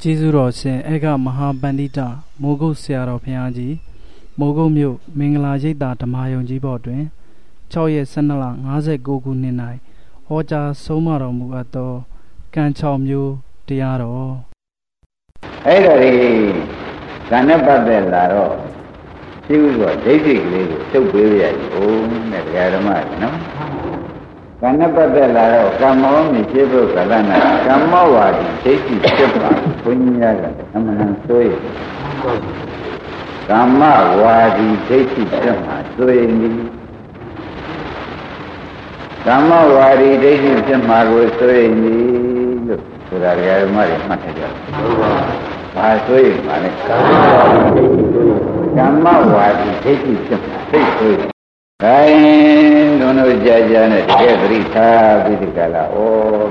ကျေးဇူးတော်ရှင်အေကမဟာပန္တိတမိုးကုတ်ဆရာတော်ဘုရားကြီးမိုးကုတ်မြို့မင်္ဂလာရိပ်သာဓမ္မယုံကြီးဘော်တွင်6ရက်12လ59ခုနှစ်၌ဟောကြားဆုံးမတော်မူအပ်သောကံ6မျိုးတရားတော်အဲ့ဒါဒီကံနဲ့ပတ်သက်လာတော့ရှိဥစွာဒိဋ္ဌိကလေးကိုတုတ်ပေးရည်ဦးတဲ့ဒကာဓမ္မနော်ကံနဲ့ပတ်သက်လာတော့ကမ္မောမြရှိဖို့ကလနာကမ္မောဝါဒီဒိဋ္ဌိဖြစ်ပါ ဘုန်းကြီးများကအမှန်ဆိုရကမ္မဝါဒီဒိဋ္ဌိဖြစ်မှာဆိုရင်ဒီကမ္မဝါဒီဒိဋ္ဌိဖြစ်မှာကိုဆိုရင်ဒီလို့ဆိုတာဓမ္မတွေမှတ်ထားကြ။ဘာဆိုရင်ပါလဲကမ္မဝါဒီဒိဋ္ဌိဖြစ်မှာသိဆိုရင်ခိုင်းလုံးတို့ကြာကြာနဲ့တကယ်သတိထားပြီးဒီကလာဩ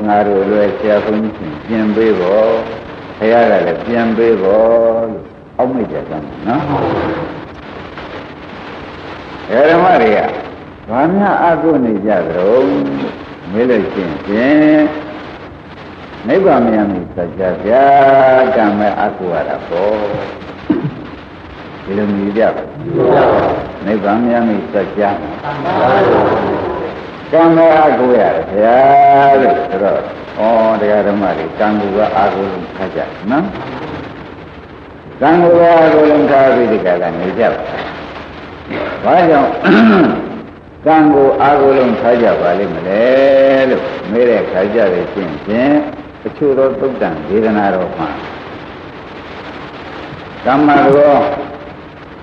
ငါတို့လွယ်ဆရာဘုန်းကြီးပြင်ပေးဖို့ဘု ရားကလည်းပြင်ပေးဖို့လို့အောက်မိတ်ကြတယ်နော်ဓမ္မတွေကဘာများအကုနေကြသလဲမေးလို့ချင်းဖြင့်နိဗ္ဗာန်မြတ်မြတ်စကြာဗျာကံမဲ့အကုရတာပေါ့ဒီလိုမြည်ကြပါနိဗ္ဗာန်မြတ်မိစัจ जा ကံကအားကိုးရတယ်ဗျာလို့ဆိုတော့ ဩတရားဓမ္မတွေကံကူကအားကိုးလို့ခါကြနော်ကံကူကအားကိုးလို့ခါပြီးဒီကကနေကြပါဘာကြောင့်ကံကိုအားကိုးလုံးထားကြပါလိမ့်မလဲလို့မေးတဲ့ခါကြတယ်ချင်းဖြင့်အချို့သောသုတ်တံဒေသနာတော်မှာကမ္မရော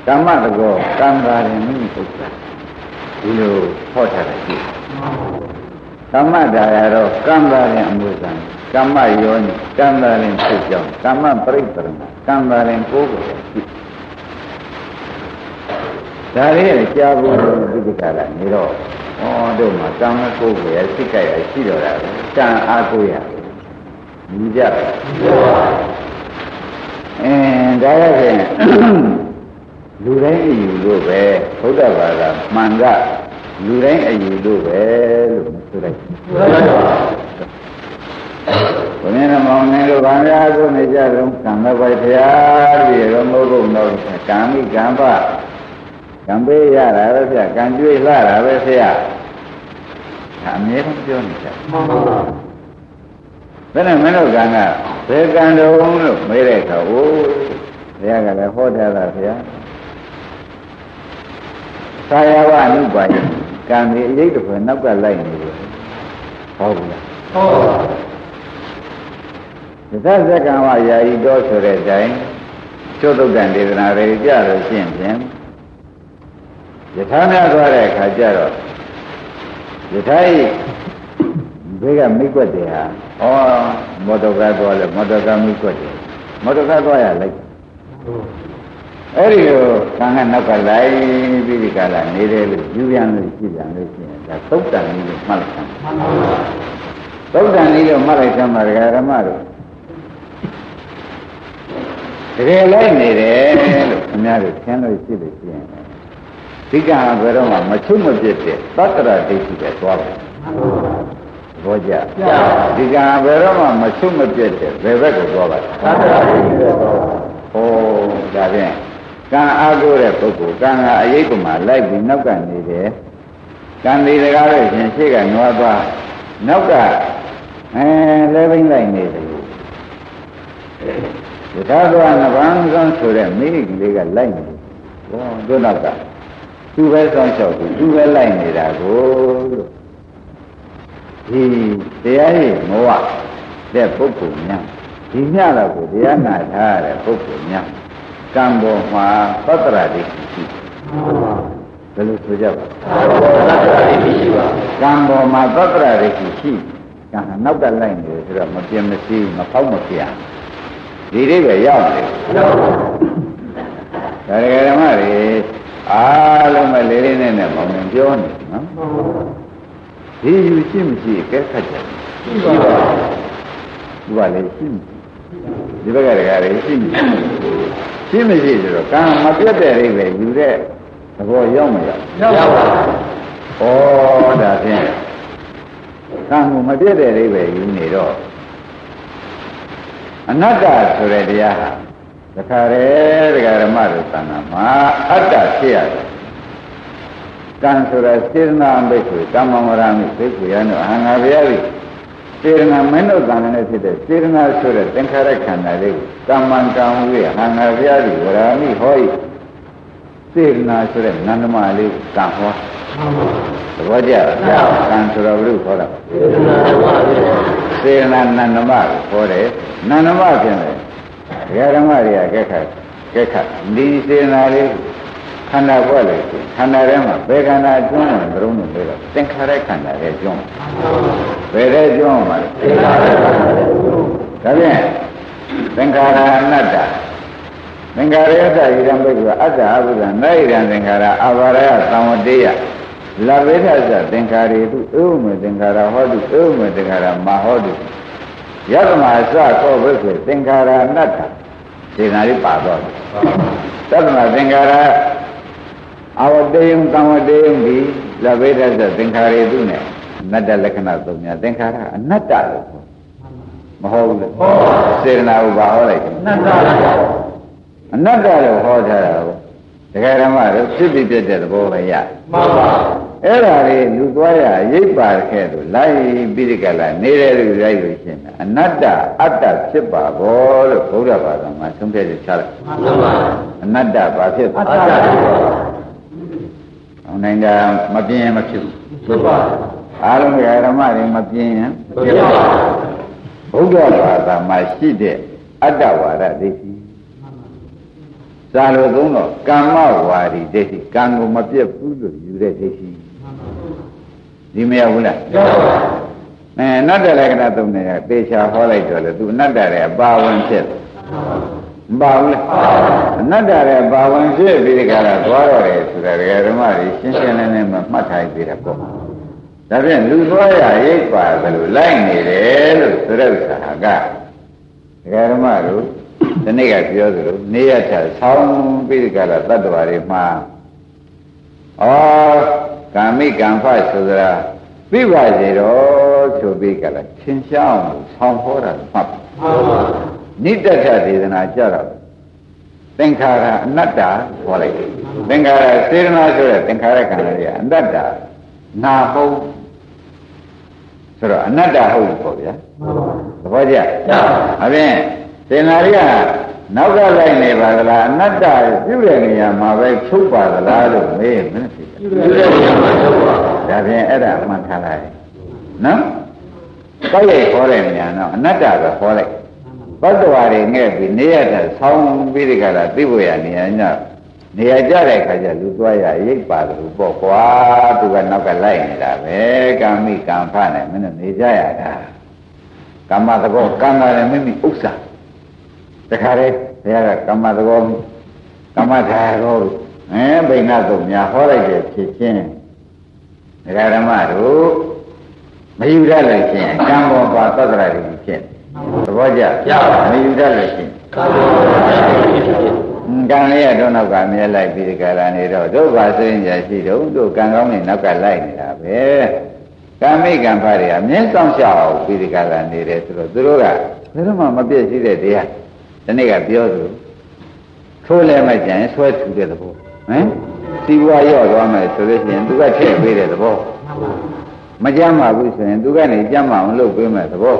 ကမ္မတကောကံသာရင်မိမိပုဂ္ဂိုလ်ဒီလိုဟောထားတယ်ကြည့် ကမ္မဒါရတော့ကံသာရင်အမှုကံကမ္မယောနိကံသာရင်ဖြစ်ကြောင်းကမ္မပရိပရဏကံသာရင်ကိုယ်ကိုကြည့်ဒါလေးကြာဖို့ဒီကကလာနေတော့ဩတို့မှာကံမကိုယ်ကိုရစိတ်ကြိုက်ရရှိတော့တာကံအားကိုရညီကြပါအင်းဒါရဖြင့်လူတိုင်းအယူလို့ပဲဘုရားဘာသာမှန်ကလူတိုင်းအယူလို့ပဲလို့ ဆိုလိုက်ဘုရားမောင်နေလို့ဗာများကိုနေကြတော့ကံမပိုက်ဖရာတည်းရောမဟုတ်ဘူးတော့ကံမိကံပကံပေးရတာပဲဖရာကံကျွေးလာတာပဲဖရာအမြဲတမ်းပြောနေကြမှန်ပါပါဘယ်နဲ့မင်းတို့ကံကဘယ်ကံတုံးလို့မေးတဲ့အခါဟိုဘုရားကလည်းဟောထားတာဖရာသာယဝအနုပါယကံဒီအရေးတစ်ခွေနောက်ကလိုက်နေတယ် ဟောဘူးလားဟောပါသစ္စာကံဝယာယီတော်ဆိုတဲ့အတိုင်းကျွတ်တုတ်တန်ဒေသနာတွေကြလို့ရှင်းဖြင့်ယထာများသွားတဲ့အခါကျတော့ယထာဤဘေးကမိကွက်တယ်ဟာဩမောတကားသွားလဲမောတကားမိကွက်တယ်မောတကားသွားရလိုက်အဲ့ဒီလိုကံကနောက်ကလိုက်ပြီးဒီကလာနေတယ်လို့ယူပြန်လို့ရှိပြန်လို့ရှိရင် ဒါသုတ်တန်ကြီးလို့မှတ်လိုက်တာမှန်ပါပါသုတ်တန်ကြီးလို့မှတ်လိုက်သမှာဒကာရမတို့တကယ်လိုက်နေတယ်လို့အများကြီးသင်လို့ရှိလို့ရှိရင်ဒီကံဘယ်တော့မှမချုံမပြစ်တဲ့သတ္တရဒိဋ္ဌိပဲသွားတယ်ဘောကြဒီကံဘယ်တော့မှမချုံမပြစ်တဲ့ဘယ်ဘက်ကိုသွားပါလဲသတ္တရဒိဋ္ဌိပဲသွားဟောဒါဖြင့်ကံအားကိုးတဲ့ပုဂ္ဂိုလ်ကံကအရေးပမာလိုက်ပြီးနောက်ကနေတယ် ကံဒီတကားလို့ရှင်ရှေ့ကနွားသွားနောက်ကအဲလဲဘိမ့်လိုက်နေတယ်ယထာသွားနဗံကံဆိုတဲ့မိမိကလေးကလိုက်နေတယ်ဘောတို့နောက်ကသူပဲစောင့်ရှောက်သူသူပဲလိုက်နေတာကိုလို့ဒီတရားရဲ့မောဟတဲ့ပုဂ္ဂိုလ်များဒီညတော့ကိုတရားနာထားရတဲ့ပုဂ္ဂိုလ်များကံပေါ်မှာသတ္တရာဒိဋ္ဌိရှိ ဘယ်လိုဆိုကြပါကံပေါ်မှာသတ္တရာဒိဋ္ဌိရှိကံဟာနောက်ကလိုက်နေတယ်ဆိုတော့မပြင်းမစည်းမဖောက်မပြဒီအိပဲရောက်တယ်ဒါရကဓမ္မတွေအားလုံးပဲလေးလေးနဲ့နဲ့မောင်နေပြောနေနော်ဒီယူရှိမရှိကဲခတ်ကြတယ်ရှိပါဘူးဒီပါလေရှိဒီဘက်ကတည်းကလည်းရှိမရှိရှင်းမရှိဆိုတော့ကံမပြတ်တဲ့အိဗယ်ယူတဲ့သ ဘောရောက်မလားရောက်ပါဘူးဩဒါဖြင့်ကံကိုမပြတ်တဲ့အိဗယ်ယူနေတော့အနတ္တဆိုတဲ့တရားဟာတခါတည်းတရားဓမ္မတို့သံဃာမှာအတ္တဖြစ်ရတယ်ကံဆိုတာစေတနာအမိတ်ကိုကမ္မမရမိသိကိုရနောအဟံငါဗျာပြီစေတနာမင်းတို့သံဃာနဲ့ဖြစ်တဲ့စေတနာဆိုတဲ့သင်္ခါရခန္ဓာလေးကိုကမ္မံကံဝိဟံငါဗျာပြီဝရာမိဟောဤ စေတနာဆိုတဲ့နန္ဒမလေးကိုကံဟောသဘောကျလားကံဆိုတော့ဘုရုခေါ်တာစေတနာနန္ဒမကိုခေါ်တယ်နန္ဒမဖြစ်တယ်ဒကာဓမ္မတွေကကဲခါကဲခါဒီစေတနာလေးခန္ဓာပွက်လို့ခန္ဓာထဲမှာဘယ်ခန္ဓာကျွမ်းတယ်ဘုရုံလို့ပြောတော့သင်္ခါရခန္ဓာရဲ့ကျွမ်းဘယ်တဲ့ကျွမ်းမှာလဲသင်္ခါရခန္ဓာဒါဖြင့်သင်္ခါရအနတ္တ သင်္ခါရယတ္တဣဒံဘိက္ခုအတ္တအဘုဒ္ဓနာဣဒံသင်္ခါရအဘာရယသံဝတေယလဗေဒသသင်္ခါရေတုဧဝမေသင်္ခါရဟောတုဧဝမေသင်္ခါရမဟောတုယတမအစကောဘိက္ခုသင်္ခါရအနတ္တစေနာလေးပါတော့သတ္တမသင်္ခါရအဝတေယံသံဝတေယံဒီလဗေဒသသင်္ခါရေတုနဲ့အနတ္တလက္ခဏာသုံးများသင်္ခါရအနတ္တလို့မဟုတ်ဘူးလေစေနာဥပါဟောလိုက်အနတ္တ အနတ္တလို့ဟောထားတာကိုဒကာဓမ္မတို့ဖြစ်ပြီးပြတဲ့သဘောပဲရမှန်ပါအဲ့ဒါလေးလူသွားရရိပ်ပါခဲ့လို့လိုက်ပြီးဒီကလာနေတဲ့လူလိုက်လို့ရှင်းတာအနတ္တအတ္တဖြစ်ပါဘောလို့ဘုရားဘာသာမှာသုံးဖြတ်ချလိုက်မှန်ပါအနတ္တဘာဖြစ်အတ္တဖြစ်ပါအောင်နိုင်တာမပြင်းမဖြစ်ဘူးဖြစ်ပါအားလုံးကဓမ္မတွေမပြင်းရင်ဖြစ်ပါဘုရားဘာသာမှာရှိတဲ့အတ္တဝါဒဒိဋ္ဌိ သာလို့သုံးတော့ကမ္မဝါဒီဒိဋ္ဌိကံကိုမပြတ်ဘူးလို့ယူတဲ့ဒိဋ္ဌိဒီမရဘူးလားမှန်ပါပါအဲအနတ္တလက္ခဏာသုံးနေတေချာဟောလိုက်တော့လေသူအနတ္တရဲ့ပါဝင်ဖြစ်မပါဘူးလားအနတ္တရဲ့ပါဝင်ဖြစ်ပြီးဒီကရသွားတော့တယ်ဆိုတာဒကာဓမ္မတွေရှင်းရှင်းလင်းလင်းမှမှတ်ထားပြီးတာပေါ့ဒါဖြင့်လူသွားရရိပ်ပါဘယ်လိုလိုက်နေတယ်လို့ဆိုတဲ့ဥစ္စာကဒကာဓမ္မတို့ ဒီနေ့ကပြောသလိုနေရချဆောင်းပြီးကြတာတတ္တဝါတွေမှာဩကာမိကံဖဆိုသလားပြပါစေတော့ဆိုပြီးကြတာသင်ရှားအောင်ဆောင်းဟောတာမှတ်ပါနိတ္တထဒေသနာကြတော့သင်္ခါရအနတ္တဟောလိုက်သင်္ခါရစေရနာဆိုတဲ့သင်္ခါရခန္ဓာတွေအနတ္တနာဟုတ်ဆိုတော့အနတ္တဟုတ်ပေါ့ဗျာသဘောကျအပြင် သင်္ဃာရိကနောက်ကလိုက်နေပါသလားအနတ္တပြုတဲ့နေရာမှာပဲချုပ်ပါသလားလို့မေးမင်းသိပြုတဲ့နေရာမှာချုပ်ပါဒါဖြင့်အဲ့ဒါမှတ်ထားလိုက်နော်ကိုယ်ရဲ့ခေါ်တဲ့နေရာတော့အနတ္တပဲခေါ်လိုက်ဘတ်တော်တွေငဲ့ပြီးနေရတဲ့ဆောင်းပြီးဒီကလာသိဖို့ရနေရာညနေရာကြတဲ့ခါကျလူသွားရရိပ်ပါတယ်လို့ပေါ့ကွာသူကနောက်ကလိုက်နေတာပဲကာမိကံဖနဲ့မင်းတို့နေကြရတာကမ္မတကောကံကလည်းမိမိဥစ္စာ တခါလေဘုရားကကမ္မသဘောကမ္မထာရောအဲဘိညာသုံးများဟောလိုက်တဲ့ဖြစ်ချင်းဒကာဓမ္မတို့မယူရလို့ချင်းကံပေါ်ပါသတ္တရာတွေဖြစ်သဘောကျမယူရလို့ချင်းကံပေါ်ပါသတ္တရာတွေဖြစ်ကံလေးရတော့နောက်ကမြဲလိုက်ပြီးဒီကရာနေတော့တို့ပါစိရင်ကြရှိတော့တို့ကံကောင်းနေနောက်ကလိုက်နေတာပဲကာမိကံဖားတွေအမြဲဆောင်ရှောက်ပြီးဒီကရာနေတယ်ဆိုတော့သူတို့ကဘယ်တော့မှမပြည့်စည်တဲ့တရား ဒီနေ့ကပြောသူထိုးလဲမကြရင်ဆွဲထူတဲ့သဘောဟမ်စီဝါရော့သွားမယ်ဆိုလို့ရှိရင်သူကထည့်ပေးတဲ့သဘောမကြမ်းပါဘူးဆိုရင်သူကနေကြမ်းမအောင်လုပ်ပေးမယ်သဘော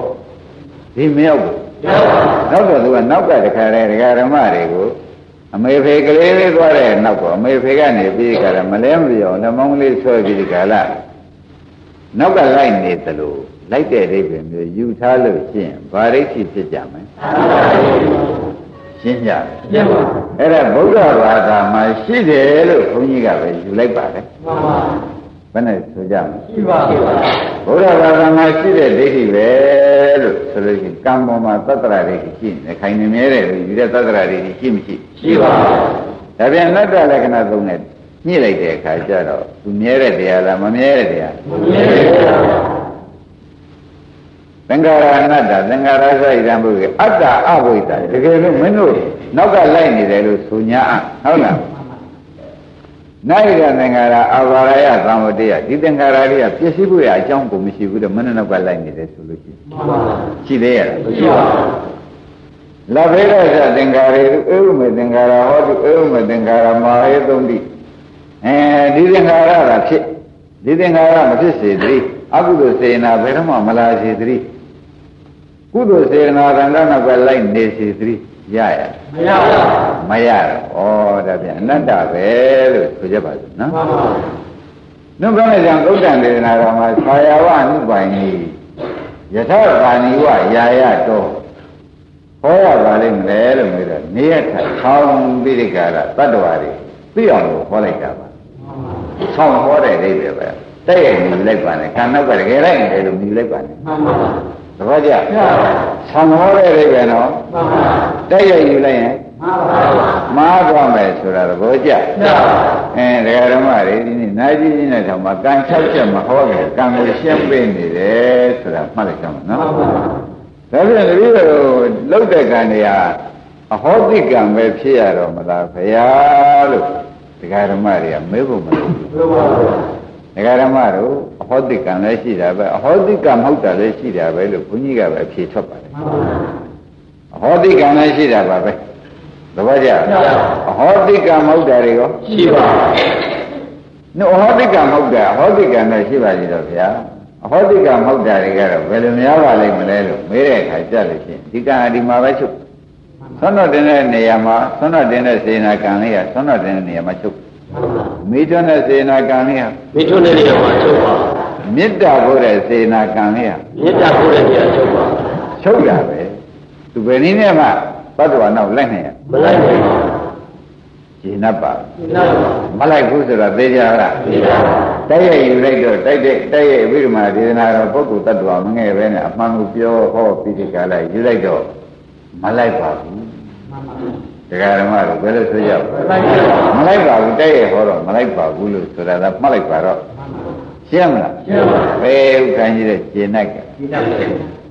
ဒီမရောက်ဘူးနောက်တော့သူကနောက်ကတခါတည်းဒကာဓမ္မတွေကိုအမေဖေကလေးလေးသွားတဲ့နောက်တော့အမေဖေကနေပြီးကြတယ်မလဲမပြောလက်မောင်းလေးဆွဲပြီးဒီကလာနောက်ကလိုက်နေသလို လိုက်တဲ့အိဗယ်မျိုးယူထားလို့ရှင်းဗာရိဋ္ဌိဖြစ်ကြမယ်ရှင်းကြတယ်အဲ့ဒါဗုဒ္ဓဘာသာမှာရှိတယ်လို့ဘုန်းကြီးကပဲယူလိုက်ပါတယ်မှန်ပါဘယ်နဲ့ဆိုကြမလဲရှိပါဘူးဘုရားဘာသာမှာရှိတဲ့ဒိဋ္ဌိပဲလို့ဆိုလို့ရှိရင်ကံပေါ်မှာသတ္တရာဒိဋ္ဌိရှိနေခိုင်နေမြဲတယ်လို့ယူတဲ့သတ္တရာဒိဋ္ဌိရှိမရှိရှိပါဘူးဒါပြန်အနတ္တလက္ခဏာသုံးနဲ့ညှိလိုက်တဲ့အခါကျတော့သူမြဲတဲ့တရားလားမမြဲတဲ့တရားမမြဲတဲ့တရား သင်္ခါရအနတ္တသင်္ခါရဆိုရံဘုရားအတ္တအဘိဓာတကယ်လို့မင်းတို့နောက်ကလိုက်နေတယ်လို့ဆိုညာဟုတ်လားနိုင်ရသင်္ခါရအဘာရယသံဝတ္တယဒီသင်္ခါရလေးကပြည့်စည်ဖို့ရအကြောင်းကိုမရှိဘူးတဲ့မင်းနောက်ကလိုက်နေတယ်ဆိုလို့ရှိရင်ရှိသေးရဲ့မရှိပါဘူးလဘိရသသင်္ကာရေဧဝမေသင်္ကာရဟောတုဧဝမေသင်္ကာရမဟေသုံးတိအဲဒီသင်္ကာရကဖြစ်ဒီသင်္ကာရမဖြစ်စေသတိအကုသိုလ်စေနာဘယ်တော့မှမလာစေသတိ ကုသိုလ်စေနာကံကနောက်ကလိုက်နေစေသတိရရမရပါဘူးမရတော့ဩဒါပြန်အနတ္တပဲလို့ဆိုကြပါစို့နော်မှန်ပါနှုတ်ကမဲ့ကြောင့်သုတ်တန်ဒေသနာတော်မှာခာယဝအနုပိုင်ကြီးယထာကာနိဝယာယတော်ဟောရပါလိမ့်မယ်လို့ပြောတော့နေရထိုင်ဆောင်းပြီးဒီကရတတ္တဝါတွေသိအောင်လို့ဟောလိုက်တာပါဆောင်းဟောတဲ့အိဗယ်ပဲတဲ့ရမြည်လိုက်ပါနဲ့ခန္ဓာကတကယ်လိုက်တယ်လို့မြည်လိုက်ပါနဲ့မှန်ပါသ ဘောကျဆောင်းဟောတဲ့အိဗယ်နော်မှန်ပါတဲ့ရယူလိုက်ရင်မှားသွားမယ်ဆိုတာသဘောကျအဲဒကာဓမ္မတွေဒီနေ့နိုင်ကြီးကြီးနဲ့ထောင်မှာကံ၆ချက်မဟောကြကံကိုရှင်းပေးနေတယ်ဆိုတာမှတ်လိုက်ကြမှာနော်ဒါပြန်တပည့်တော်လှုပ်တဲ့ကံတွေဟာအဟောတိကံပဲဖြစ်ရတော့မလားခရားလို့ဒကာဓမ္မတွေကမေးဖို့မလိုဘူးဒကာဓမ္မတို့ အဟောတိကံလည်းရှိတာပဲအဟောတိကံမဟုတ်တာလည်းရှိတာပဲလို့ဘုန်းကြီးကပဲအဖြေထွက်ပါတယ်အဟောတိကံလည်းရှိတာပါပဲသဘောကျအဟောတိကမဟုတ်တာတွေရောရှိပါဘူး။အဟောတိကမဟုတ်တာအဟောတိကနဲ့ရှိပါလိမ့်တော့ဗျာ။အဟောတိကမဟုတ်တာတွေကတော့ဘယ်လိုများပါလိမ့်မလဲလို့မေးတဲ့အခါကြလို့ရှိရင်ဒီကံဒီမှာပဲချုပ်။ဆွမ်းတော်တင်တဲ့နေရာမှာဆွမ်းတော်တင်တဲ့စေနာကံလေးကဆွမ်းတော်တင်တဲ့နေရာမှာချုပ်။ မိထွန်းတဲ့စေနာကံလေးကမိထွန်းတဲ့နေရာမှာချုပ်ပါ။မေတ္တာဖို့တဲ့စေနာကံလေးကမေတ္တာဖို့တဲ့နေရာချုပ်ပါ။ချုပ်တာပဲ။သူဘယ်နည်းနဲ့မှဘတ်တော်နောက်လိုက်နိုင်ရမလိုက်နိုင်ပါဘူးရှင်း납ပါရှင်း납ပါမလိုက်ဘူးဆိုတော့သိကြလားသိပါပါတိုက်ရိုက်ယူလိုက်တော့တိုက်တဲ့တိုက်ရိုက်ဝိဓမ္မာဒေသနာတော်ပုဂ္ဂိုလ်တ attva မငယ်ပဲနဲ့အမှန်ကိုပြောဟောပြီးဒီကလာယူလိုက်တော့မလိုက်ပါဘူးမှန်ပါ တရားဓမ္မတို့ဘယ်လိုဆိုကြမလိုက်ပါဘူးတိုက်ရိုက်ဟောတော့မလိုက်ပါဘူးလို့ဆိုတာကမှတ်လိုက်ပါတော့ရှင်းမလားရှင်းပါဘယ်ဥက္ကံကြီးတဲ့ရှင်းနိုင်ကရှင်းနိုင်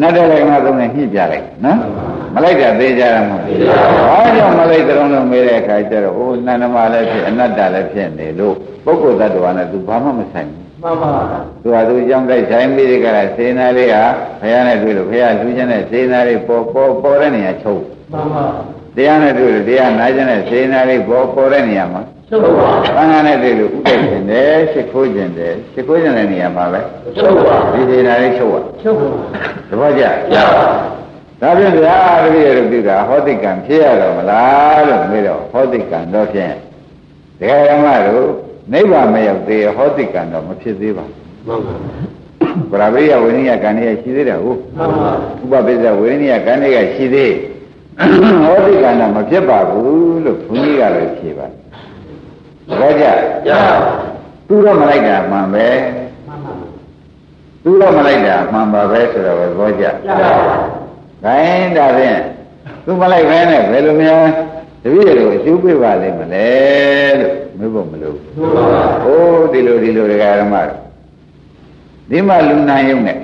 နတ်တဲ့လည်းငါသုံးနဲ့ညှိပြလိုက်နော်မလိုက်တာသေးကြရမှာဘာကြောင့်မလိုက်တဲ့လုံးလုံးမေးတဲ့အခါကျတော့အိုးနန္ဒမလည်းဖြစ်အနတ္တလည်းဖြစ်နေလို့ပုဂ္ဂိုလ်တ attva နဲ့သူဘာမှမဆိုင်ဘူး မှန်ပါသူဟာသူကြောင့်တိုက်ဆိုင်ပြီးဒီကရစေနာလေးဟာဘုရားနဲ့တွေ့လို့ဘုရားလူချင်းနဲ့စေနာလေးပေါ်ပေါ်ပေါ်တဲ့နေရာချုပ်မှန်ပါတရားနဲ့တွေ့လို့တရားနာခြင်းနဲ့စေနာလေးပေါ်ပေါ်တဲ့နေရာမှာချုပ်ပါဘင်္ဂနဲ့တွေ့လို့ဥပ္ပဒေခြင်းတယ်ရှ िख ိုးခြင်းတယ်ရှ िख ိုးခြင်းတဲ့နေရာမှာပဲချုပ်ပါဒီစေနာလေးချုပ်ပါချုပ်ပါသဘောကျကျပါဒါဖြင့်ဗျာတပည့်ရပြုတာဟောတိကံဖြစ်ရတော့မလားလို့မေးတော့ဟောတိကံတော့ဖြင့်တရားဓမ္မတို့ နိဗ္ဗာန်မရောက်သေးဟောတိကံတော့မဖြစ်သေးပါဘူးမှန်ပါဗရာဝိယဝိနည်းကံတွေကရှိသေးတယ်ဟုတ်မှန်ပါဥပပိစ္ဆဝိနည်းကံတွေကရှိသေးဟောတိကံတော့မဖြစ်ပါဘူးလို့ဘုန်းကြီးကလည်းဖြေပါဘောကြရသူတော့မလိုက်တာမှန်ပဲသူတော့မလိုက်တာမှန်ပါပဲဆိုတော့ဘောကြရခိုင်းဒါဖြင့်သူမလိုက်ပဲနဲ့ဘယ်လိုများတပည့်တို့အကျိုးပေးပါလိမ့်မလဲလို့ မေးဖို့မလိုဘူး။အိုးဒီလိုဒီလိုဒကာရမတို့ဒီမှာလူနာယုံနဲ့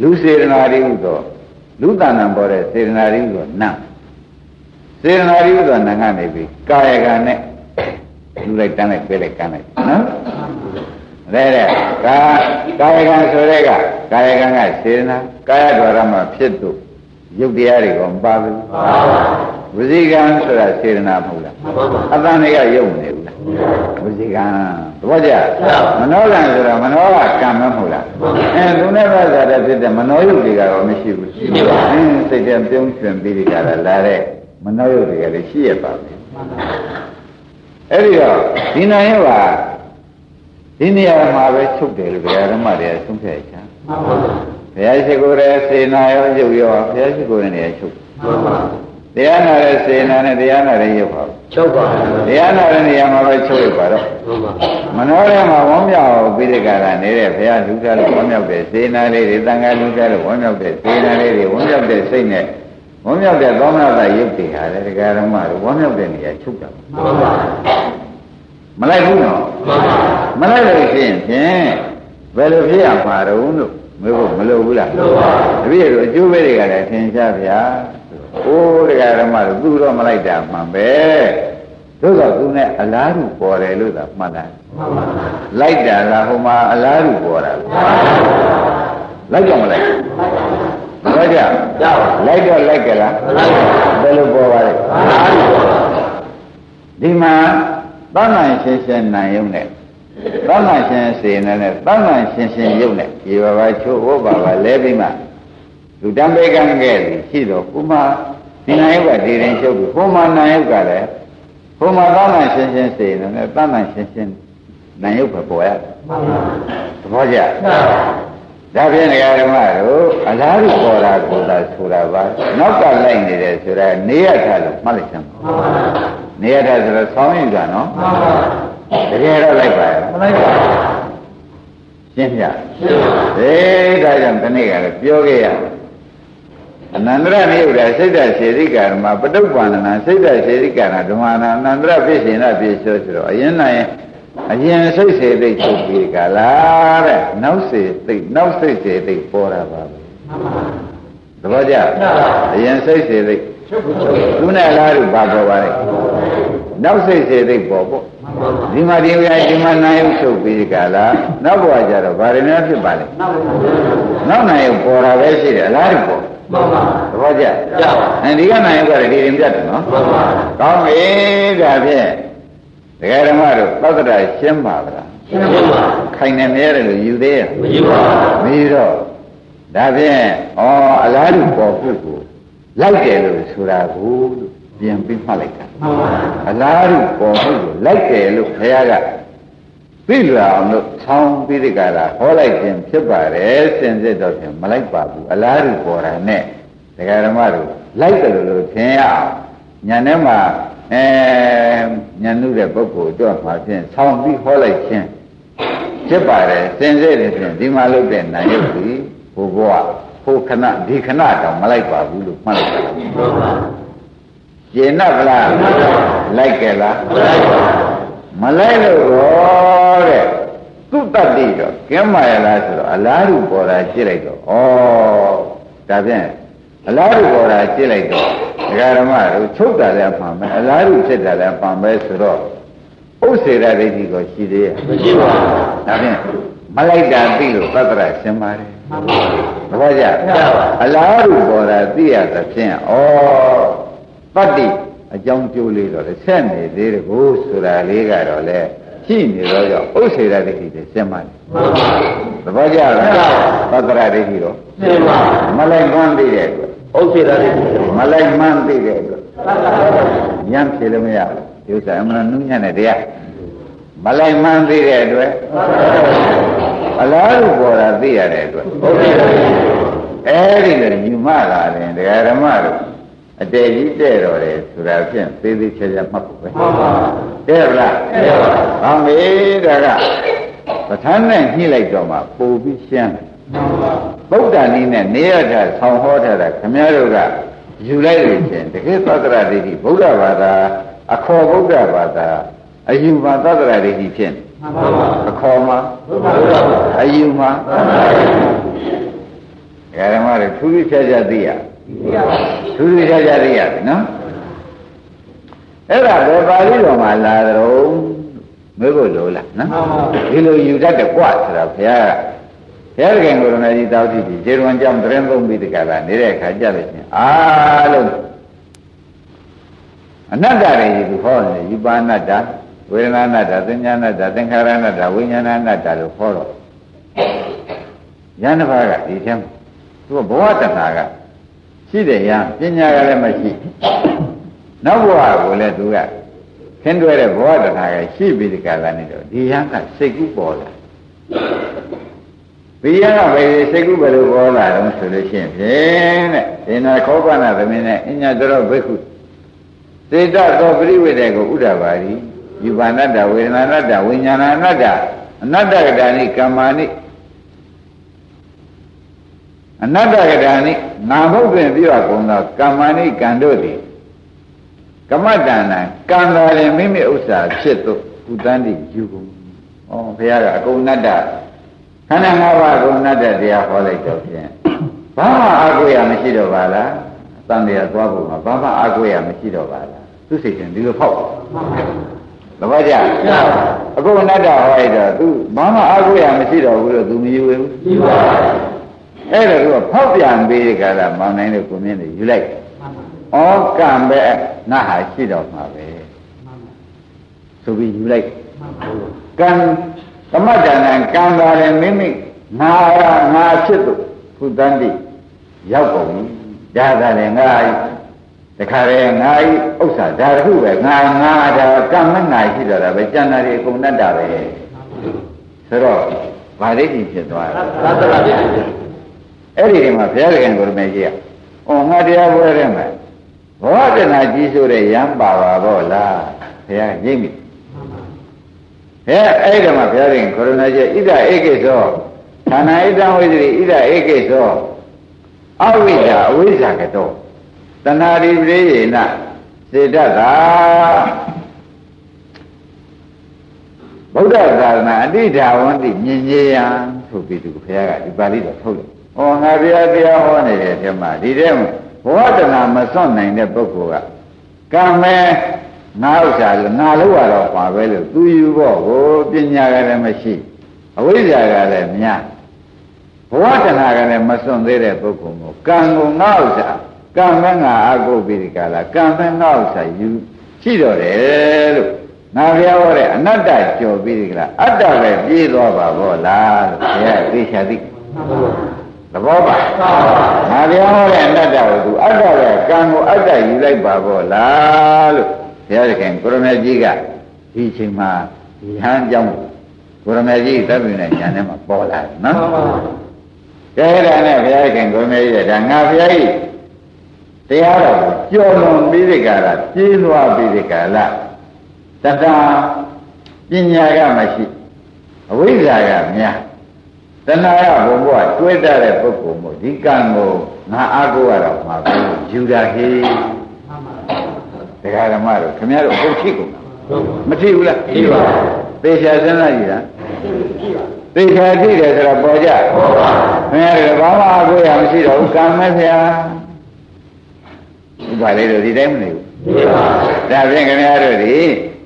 လူစေရနာရိဟုသောလူတဏ္ဍပေါ်တဲ့စေရနာရိဟုသောနတ်စေရနာရိဟုသောနတ်ကနေပြီးကာယကံနဲ့လူလိုက်တန်းလိုက်ပြလိုက်ကန်းလိုက်နော်တဲ့တဲ့ကာကာယကံဆိုတဲ့ကကာယကံကစေရနာကာယဒွါရမှာဖြစ်သူရုပ်တရားတွေကမပါဘူး ဝစီကံဆိုတာစေရနာမဟုတ်လားအတန်တွေကရုပ်နေဘူးလားဝစီကံသဘောကျမနောကံဆိုတာမနောကကံမဟုတ်လားအဲသူနဲ့ပါစားတဲ့ဖြစ်တဲ့မနောယုတ်တွေကတော့မရှိဘူးရှိပါဘူးအင်းစိတ်ထဲပြုံးရွှင်ပြီးဒီကလာလာတဲ့မနောယုတ်တွေကလည်းရှိရပါမယ်အဲ့ဒီတော့ဒီနိုင်ရပါဒီနေရာမှာပဲချုပ်တယ်လို့ဘုရားဓမ္မတွေကသုံးဖြတ်ချမ်းမှန်ပါပါဘုရားရှိခိုးတဲ့စေနာရောရုပ်ရောဘုရားရှိခိုးတဲ့နေရာချုပ်မှန်ပါ တရားနာတဲ့စေနာနဲ့တရားနာတဲ့ရုပ်ပါချုပ်ပါတရားနာတဲ့နေရာမှာပဲချုပ်ရပါတော့မနှောထဲမှာဝမ်းမြောက်ပြီးတဲ့ကရနေတဲ့ဘုရားလူသားလို့ဝမ်းမြောက်တဲ့စေနာလေးတွေတန်ခါလူသားလို့ဝမ်းမြောက်တဲ့စေနာလေးတွေဝမ်းမြောက်တဲ့စိတ်နဲ့ဝမ်းမြောက်တဲ့သောမနာတရုပ်တွေဟာလေတရားဓမ္မတွေဝမ်းမြောက်တဲ့နေရာချုပ်တာမှန်ပါမလိုက်ဘူးနော်မလိုက်လို့ရှိရင်ဖြင့်ဘယ်လိုဖြစ်ရမှာတုံးလို့မေးဖို့မလိုဘူးလားလိုပါတပည့်တို့အကျိုးပေးတွေကလည်းသင်ရှားဗျာ အိုးတရားဓမ္မတို့သူတော့မလိုက်တာမှန်ပဲတို့တော့သူနဲ့အလားတူပေါ်တယ်လို့သာမှတ်တယ်လိုက်တာလားဟိုမှာအလားတူပေါ်တာလိုက်တော့မလိုက်ဟဘောကြရပါလိုက်တော့လိုက်ကြလားမလိုက်ပါဘယ်လိုပေါ်ပါလဲဘာလို့ပေါ်ပါဒီမှာသံဃာရှင်းရှင်းနိုင်ရုံနဲ့သံဃာရှင်းစေနေနဲ့သံဃာရှင်းရှင်းရုံနဲ့ဒီဘာဘာချိုးဝဘာဘာလဲပြီးမှ လူတံပေကံခဲ့ပြီရှိတော့ဘုမဒီနိုင်ရုပ်ကဒီရင်ရှုပ်ပြီဘုမနိုင်ရုပ်ကလည်းဘုမသံဃာရှင်းရှင်းစေနေနဲ့သံဃာရှင်းရှင်းနိုင်ရုပ်ပဲပေါ်ရတယ်မှန်ပါသဘောကျရပါဒါဖြင့်ဒကာဓမ္မတို့အလားတူပေါ်တာကိုယ်သာဆိုတာပါနောက်ကလိုက်နေတယ်ဆိုတာနေရထလို့မှတ်လိုက်စမ်းပါမှန်ပါနေရထဆိုတော့ဆောင်းယူတာနော်မှန်ပါတကယ်တော့လိုက်ပါရဲ့မလိုက်ပါရှင်းပြရှင်းပါအေးဒါကြောင့်ဒီနေ့ကလည်းပြောခဲ့ရ အနန္တရနိယုဒ္ဓစိတ်တစေတိကာရမပတုပ္ပန္နနာစိတ်တစေတိကာရဓမ္မနာအနန္တရပြည့်စင်နာပြည့်ဆိုဆိုတော့အရင်နိုင်အရင်စိတ်စေတိတ်ချုပ်ပြီးကလားတဲ့နောက်စေတိတ်နောက်စိတ်စေတိတ်ပေါ်တာပါပဲမှန်ပါသဘောကျအရင်စိတ်စေသိချုပ်ချုပ်သူနဲ့လားတို့ဘာပေါ်ပါလဲနောက်စိတ်စေသိပေါ်ပေါ့မှန်ပါဒီမှာဒီဝိယဒီမှာနာယုချုပ်ပြီးကြလားနောက်ဘဝကျတော့ဘာတွေများဖြစ်ပါလဲနောက်ပါနောက်နာယုပေါ်တာပဲရှိတယ်အလားတူပေါ့ မှန်ပါသဘောကျရပါအဲဒီကနာယုကလည်းဒီရင်ပြတ်တယ်နော်မှန်ပါကောင်းပြီဒါဖြင့်ဒကာဓမ္မတို့သောတ္တရရှင်းပါဗလားရှင်းပါခိုင်နေမြဲတယ်လို့ယူသေးရဲ့မယူပါမယူတော့ဒါဖြင့်ဩအလားတူပေါ်ဖို့ကိုလိုက်တယ်လို့ဆိုတာကိုလို့ပြန်ပြီးမှတ်လိုက်တာမှန်ပါအလားတူပေါ်ဖို့ကိုလိုက်တယ်လို့ခရက သိလွယ်အောင်လို့ဆောင်းပြီးဒီကရာဟောလိုက်ခြင်းဖြစ်ပါတယ်စင်စစ်တော့ဖြင့်မလိုက်ပါဘူးအလားတူပေါ်တာနဲ့ဒကာဓမ္မတို့လိုက်တယ်လို့လို့ထင်ရအောင်ညာထဲမှာအဲညာနုတဲ့ပုဂ္ဂိုလ်တော့မှာဖြင့်ဆောင်းပြီးဟောလိုက်ခြင်းဖြစ်ပါတယ်စင်စစ်တယ်ဖြင့်ဒီမှာလုပ်တဲ့နိုင်ရုပ်ကြီးဘုဘဝဟိုခဏဒီခဏတောင်မလိုက်ပါဘူးလို့မှတ်လိုက်ပါမှန်ပါကျင်납လားလိုက်ကြလားမလိုက်ပါမလိုက်လို့ရောတဲ့သူ တတ္တိတော့ကင်းမာရလားဆိုတော့အလားတူပေါ်တာကြည့်လိုက်တော့ဩဒါဖြင့်အလားတူပေါ်တာကြည့်လိုက်တော့ဒကာရမတို့ချုပ်တာလည်းမှန်ပဲအလားတူဖြစ်တာလည်းမှန်ပဲဆိုတော့ဥစ္စေရဒိဋ္ဌိကိုရှိသေးရဲ့မရှိပါဒါဖြင့်မလိုက်တာသိလို့သတ္တရရှင်းပါတယ်မှန်ပါသဘောကျရပါအလားတူပေါ်တာသိရသဖြင့်ဩတတ္တိအကြောင်းကျိုးလေးတော့ဆက်နေသေးတယ်ကိုဆိုတာလေးကတော့လေ ရှိနေတော့ကြောင့်ဥစ္စေရဒိဋ္ဌိတွေရှင်းပါတယ်မှန်ပါသဘောကျလားသတ္တရဒိဋ္ဌိတော့ရှင်းပါမလိုက်မှန်းသိတဲ့အတွက်ဥစ္စေတာလေးမလိုက်မှန်းသိတဲ့အတွက်ညံဖြေလို့မရဘူးဒီဥစ္စာအမှန်နုညံ့တဲ့တရားမလိုက်မှန်းသိတဲ့အတွက်အလားတူပေါ်တာသိရတဲ့အတွက်ဥစ္စေတာလေးအဲ့ဒီလိုယူမလာတယ်ဒကာဓမ္မတို့ အတေကြီးတဲ့တော်တယ်ဆိုတာဖြင့်သေးသေးချာချာမှတ်ဖို့ပဲမှန်ပါတဲ့ဗလားတဲ့ပါဟောမေးဒါကပဋ္ဌာန်းနဲ့ညှိလိုက်တော့မှပို့ပြီးရှင်းတယ်မှန်ပါဗုဒ္ဓနည်းနဲ့နေရတာဆောင်းဟောထားတာခမည်းတော်ကယူလိုက်လို့ချင်းတကယ်သတ္တရဒိဋ္ဌိဗုဒ္ဓဘာသာအခေါ်ဗုဒ္ဓဘာသာအယူမှာသတ္တရဒိဋ္ဌိဖြစ်နေမှန်ပါအခေါ်မှာဘုရားဘုရားအယူမှာဓမ္မတွေထူးထူးခြားခြားသိရ ထူးထူးခြားခြားသိရတယ်နော်အဲ့ဒါဘယ်ပါဠိတော်မှာလာတော့မေးဖို့လိုလားနော်ဒီလိုယူတတ်တယ်กว่าဆိုတာဘုရားကဘုရားခင်ကိုယ်တော်ကြီးတောက်တိဒီခြေတော်ကြောင့်တရင်သုံးပြီးတကလားနေတဲ့အခါကြလို့ချင်းအားလုံးအနတ္တတွေဒီဟောနေယူပါအနတ္တဝေဒနာအနတ္တသင်္ညာအနတ္တသင်္ခါရအနတ္တဝိညာဏအနတ္တလို့ဟောတော့ယန္တဘာကဒီထဲမှာသူကဘဝတဏှာက ရှိတယ်ယံပညာကလည်းမရှိနောက်ဘဝကိုလည်းသူကခင်းတွဲတဲ့ဘဝတဏှာကရှိပြီးဒီကလာနေတော့ဒီယံကစိတ်ကူးပေါ်လာဒီယံကဘယ်စိတ်ကူးဘယ်လိုပေါ်လာတော့ဆိုလို့ရှိရင်ဖြင့်တဲ့ဒီနာခောပနာသမင်းနဲ့အညာတော်ဘိက္ခုစေတသောပရိဝေဒေကိုဥဒ္ဒဘာရီယူပါဏတ္တဝေဒနာဏတ္တဝိညာဏဏတ္တအနတ္တကတာနိကမ္မာနိ အနတ္တကတာနိနာမုတ်ပင်ပြရကုန်သောကမ္မာနိကံတို့သည်ကမ္မတဏ္ဏကံတော်ရင်မိမိဥစ္စာဖြစ်သို့ကုတန်းတိယူကုန်။ဩဘုရားကအကုန်နတ္တခန္ဓာ၅ပါးအကုန်နတ္တတရားဟောလိုက်တော့ဖြင့်ဘာမှအာကိုရမရှိတော့ပါလား။တန်တရားသွားဖို့မှာဘာမှအာကိုရမရှိတော့ပါလား။သူစိတ်ချင်းဒီလိုဖောက်။သဘောကျ။အခုအနတ္တဟောလိုက်တော့ तू ဘာမှအာကိုရမရှိတော့ဘူးလို့ तू မယူဘူးဒီပါ။ အဲ့ဒါကဖောက်ပြန်ပြီးကြတာမောင်နိုင်တဲ့ကိုမြင့်တွေယူလိုက်ဩကံပဲငါဟာရှိတော့မှာပဲဆိုပြီးယူလိုက်ကံသမတ္တနံကံပါရမိမိငါငါဖြစ်သူဘုဒ္ဓံတိရောက်ကုန်ပြီဒါသာလည်းငါတခါတည်းငါဤဥစ္စာဒါတခုပဲငါငါဒါကံမငါရှိတော့တာပဲကျန်တာတွေအကုန်တတ်တာပဲဆိုတော့ဗာဒိဋ္ဌိဖြစ်သွားတယ်သတ္တရာပြည့်စုံ အဲ့ဒီမှာဘုရားသခင်ကိုရမေကြီးကဩငါတရားပွဲထဲမှာဘောဓနာကြီးဆိုတဲ့ရံပါပါတော့လားဘုရားရိပ်မိဘယ်အဲ့ဒီမှာဘုရားသခင်ကိုရမေကြီးဣဒဧကိသောဌာနာဣဒံဝိသရိဣဒဧကိသောအဝိဇ္ဇာအဝိဇ္ဇာကတောတဏှာရိပရိယေနစေတတ်တာဗုဒ္ဓသာသနာအတိဓာဝန္တိမြင်ကြီးယံဆိုပြီးသူဘုရားကဒီပါဠိတော်ထုတ်လို့ ဩငါဘုရားတရားဟောနေတဲ့အထက်မှာဒီထဲမှာဘဝတနာမစွန့်နိုင်တဲ့ပုဂ္ဂိုလ်ကကံမဲငါဥစ္စာလို့ငါလို့ရတော့ပါပဲလို့သူယူဖို့ကိုပညာကလည်းမရှိအဝိဇ္ဇာကလည်းများဘဝတနာကလည်းမစွန့်သေးတဲ့ပုဂ္ဂိုလ်ကိုကံကိုငါဥစ္စာကံမဲငါအကုတ်ပြီးဒီကလာကံမဲငါဥစ္စာယူရှိတော့တယ်လို့ငါဘုရားဟောတဲ့အနတ္တကြော်ပြီးဒီကလာအတ္တပဲပြေးသွားပါဘောလားလို့ဘုရားသိချာသိ သဘောပါငါဘုရားဟောတဲ့အနတ္တကိုသူအတ္တပဲကံကိုအတ္တယူလိုက်ပါဘောလားလို့ဘုရားသခင်ကိုရမေကြီးကဒီအချိန်မှာဒီဟန်ကြောင့်ကိုရမေကြီးသဗ္ဗညဉာဏ်ထဲမှာပေါ်လာတယ်နော်ကဲဒါနဲ့ဘုရားခင်ကိုမေးရတာငါဘုရားကြီးတရားတော်ကိုကြော်လွန်ပြီးဒီကရာပြေးလွှားပြီးဒီကရာတတပညာကမရှိအဝိဇ္ဇာကများ တဏှာကဘုံဘဝတွေးတတ်တဲ့ပုဂ္ဂိုလ်မို့ဒီကံကိုငါအားကိုးရတော့မှာပဲယူတာဟေးတရားဓမ္မတို့ခင်ဗျားတို့ဟုတ်ဖြစ်ကုန်မထီဘူးလားကြည့်ပါသေချာစဉ်းစားကြည့်တာသေချာကြည့်တယ်ဆိုတော့ပေါ်ကြဟုတ်ပါခင်ဗျားတို့ဘာမှအကိုရမရှိတော့ဘူးကံမဲ့ဗျာဒီပါလေတို့ဒီတိုင်းမနေဘူးကြည့်ပါဒါဖြင့်ခင်ဗျားတို့ဒီ